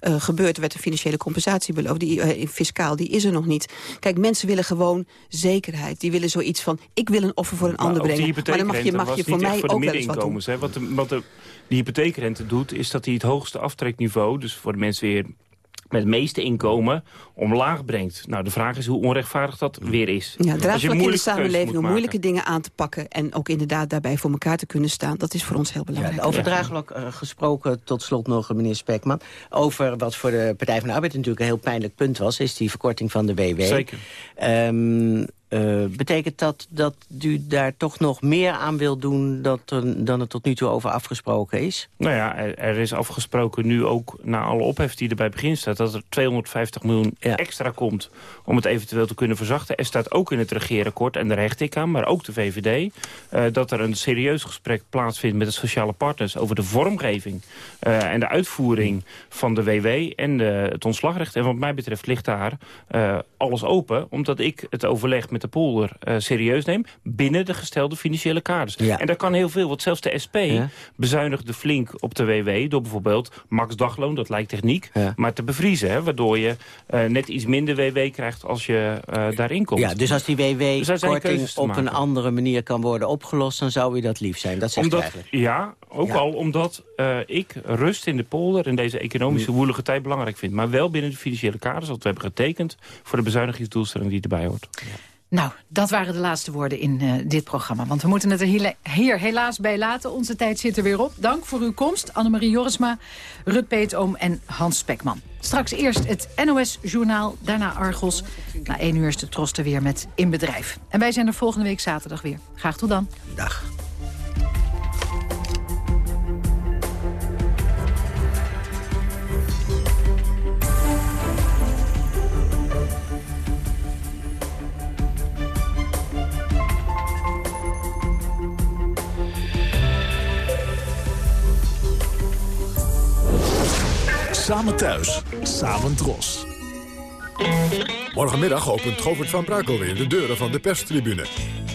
Speaker 11: uh, gebeurt... werd een financiële compensatie beloofd. Die, uh, fiscaal, die is er nog niet. Kijk, mensen willen gewoon zekerheid. Die willen zoiets van, ik wil een offer voor een maar ander brengen. Maar dan mag je, mag je voor mij ook wel eens wat doen.
Speaker 7: Hè? Wat, de, wat de, de hypotheekrente doet, is dat hij het hoogste aftrekniveau... dus voor de mensen weer met het meeste inkomen omlaag brengt. Nou, de vraag is hoe onrechtvaardig dat weer is.
Speaker 11: Ja, draagvlak in de samenleving om moeilijke dingen aan te pakken... en ook inderdaad daarbij voor elkaar te kunnen staan... dat is voor ons heel belangrijk.
Speaker 9: Ja, over draagvlak uh, gesproken, tot slot nog, meneer Spekman... over wat voor de Partij van de Arbeid natuurlijk een heel pijnlijk punt was... is die verkorting van de WW.
Speaker 7: Zeker.
Speaker 9: Um, uh, betekent dat dat u daar toch nog meer aan wil doen... Dat er, dan er tot nu toe over afgesproken is?
Speaker 7: Nou ja, er, er, is afgesproken nu ook na alle ophef die er bij begin staat... dat er 250 miljoen ja. extra komt om het eventueel te kunnen verzachten. Er staat ook in het regeerakkoord, en daar hecht ik aan, maar ook de VVD... Uh, dat er een serieus gesprek plaatsvindt met de sociale partners... over de vormgeving uh, en de uitvoering van de WW en de, het ontslagrecht. En wat mij betreft ligt daar alles open, omdat ik het overleg met met de polder uh, serieus neem... binnen de gestelde financiële kaders. Ja. En daar kan heel veel, want zelfs de SP ja. bezuinigde flink op de WW... door bijvoorbeeld max dagloon, dat lijkt techniek, ja. maar te bevriezen. Hè, waardoor je uh, net iets minder WW krijgt als je uh, daarin komt.
Speaker 9: Ja, dus als die WW-korting dus op een andere manier kan worden opgelost... dan zou u dat lief zijn, dat zegt
Speaker 7: omdat,
Speaker 9: eigenlijk.
Speaker 7: Ja, ook al omdat ik rust in de polder... in deze economische woelige tijd belangrijk vind. Maar wel binnen de financiële kaders, wat we hebben getekend... voor de bezuinigingsdoelstelling die erbij hoort.
Speaker 10: Nou, dat waren de laatste woorden in uh, dit programma. Want we moeten het er hier helaas bij laten. Onze tijd zit er weer op. Dank voor uw komst, Annemarie Jorisma, Rut Peetoom en Hans Spekman. Straks eerst het NOS-journaal, daarna Argos. Na één uur is de Trosten weer met In Bedrijf. En wij zijn er volgende week zaterdag weer. Graag tot dan.
Speaker 9: Dag.
Speaker 32: Samen thuis, samen dros.
Speaker 5: Morgenmiddag opent Govert van Brakel weer de deuren van de perstribune.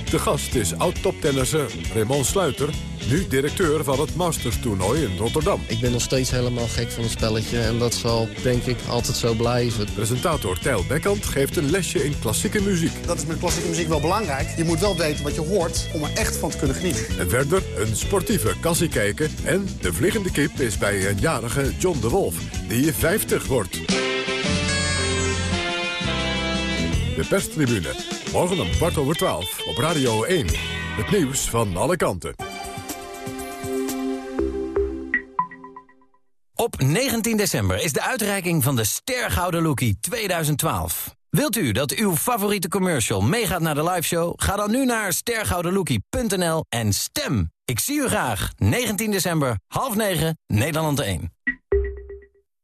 Speaker 5: De gast is oud-toptennisser Raymond Sluiter... nu directeur van het Masters-toernooi in Rotterdam.
Speaker 33: Ik ben nog steeds helemaal gek van het spelletje... en dat zal, denk ik, altijd zo blijven.
Speaker 5: Presentator Tijl Bekkant geeft een lesje in klassieke muziek.
Speaker 34: Dat is met klassieke muziek wel belangrijk. Je moet wel weten wat je hoort om er echt van te kunnen genieten.
Speaker 5: En verder een sportieve kassie kijken... en de vliegende kip is bij een jarige John de Wolf, die 50 wordt. De perstribune. Morgen om kwart over twaalf op Radio 1. Het nieuws van alle kanten.
Speaker 35: Op 19 december is de uitreiking van de Stergouden Lookie 2012. Wilt u dat uw favoriete commercial meegaat naar de liveshow? Ga dan nu naar stergoudenlookie.nl en stem. Ik zie u graag. 19 december, half 9, Nederland 1.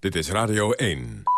Speaker 5: Dit is Radio 1.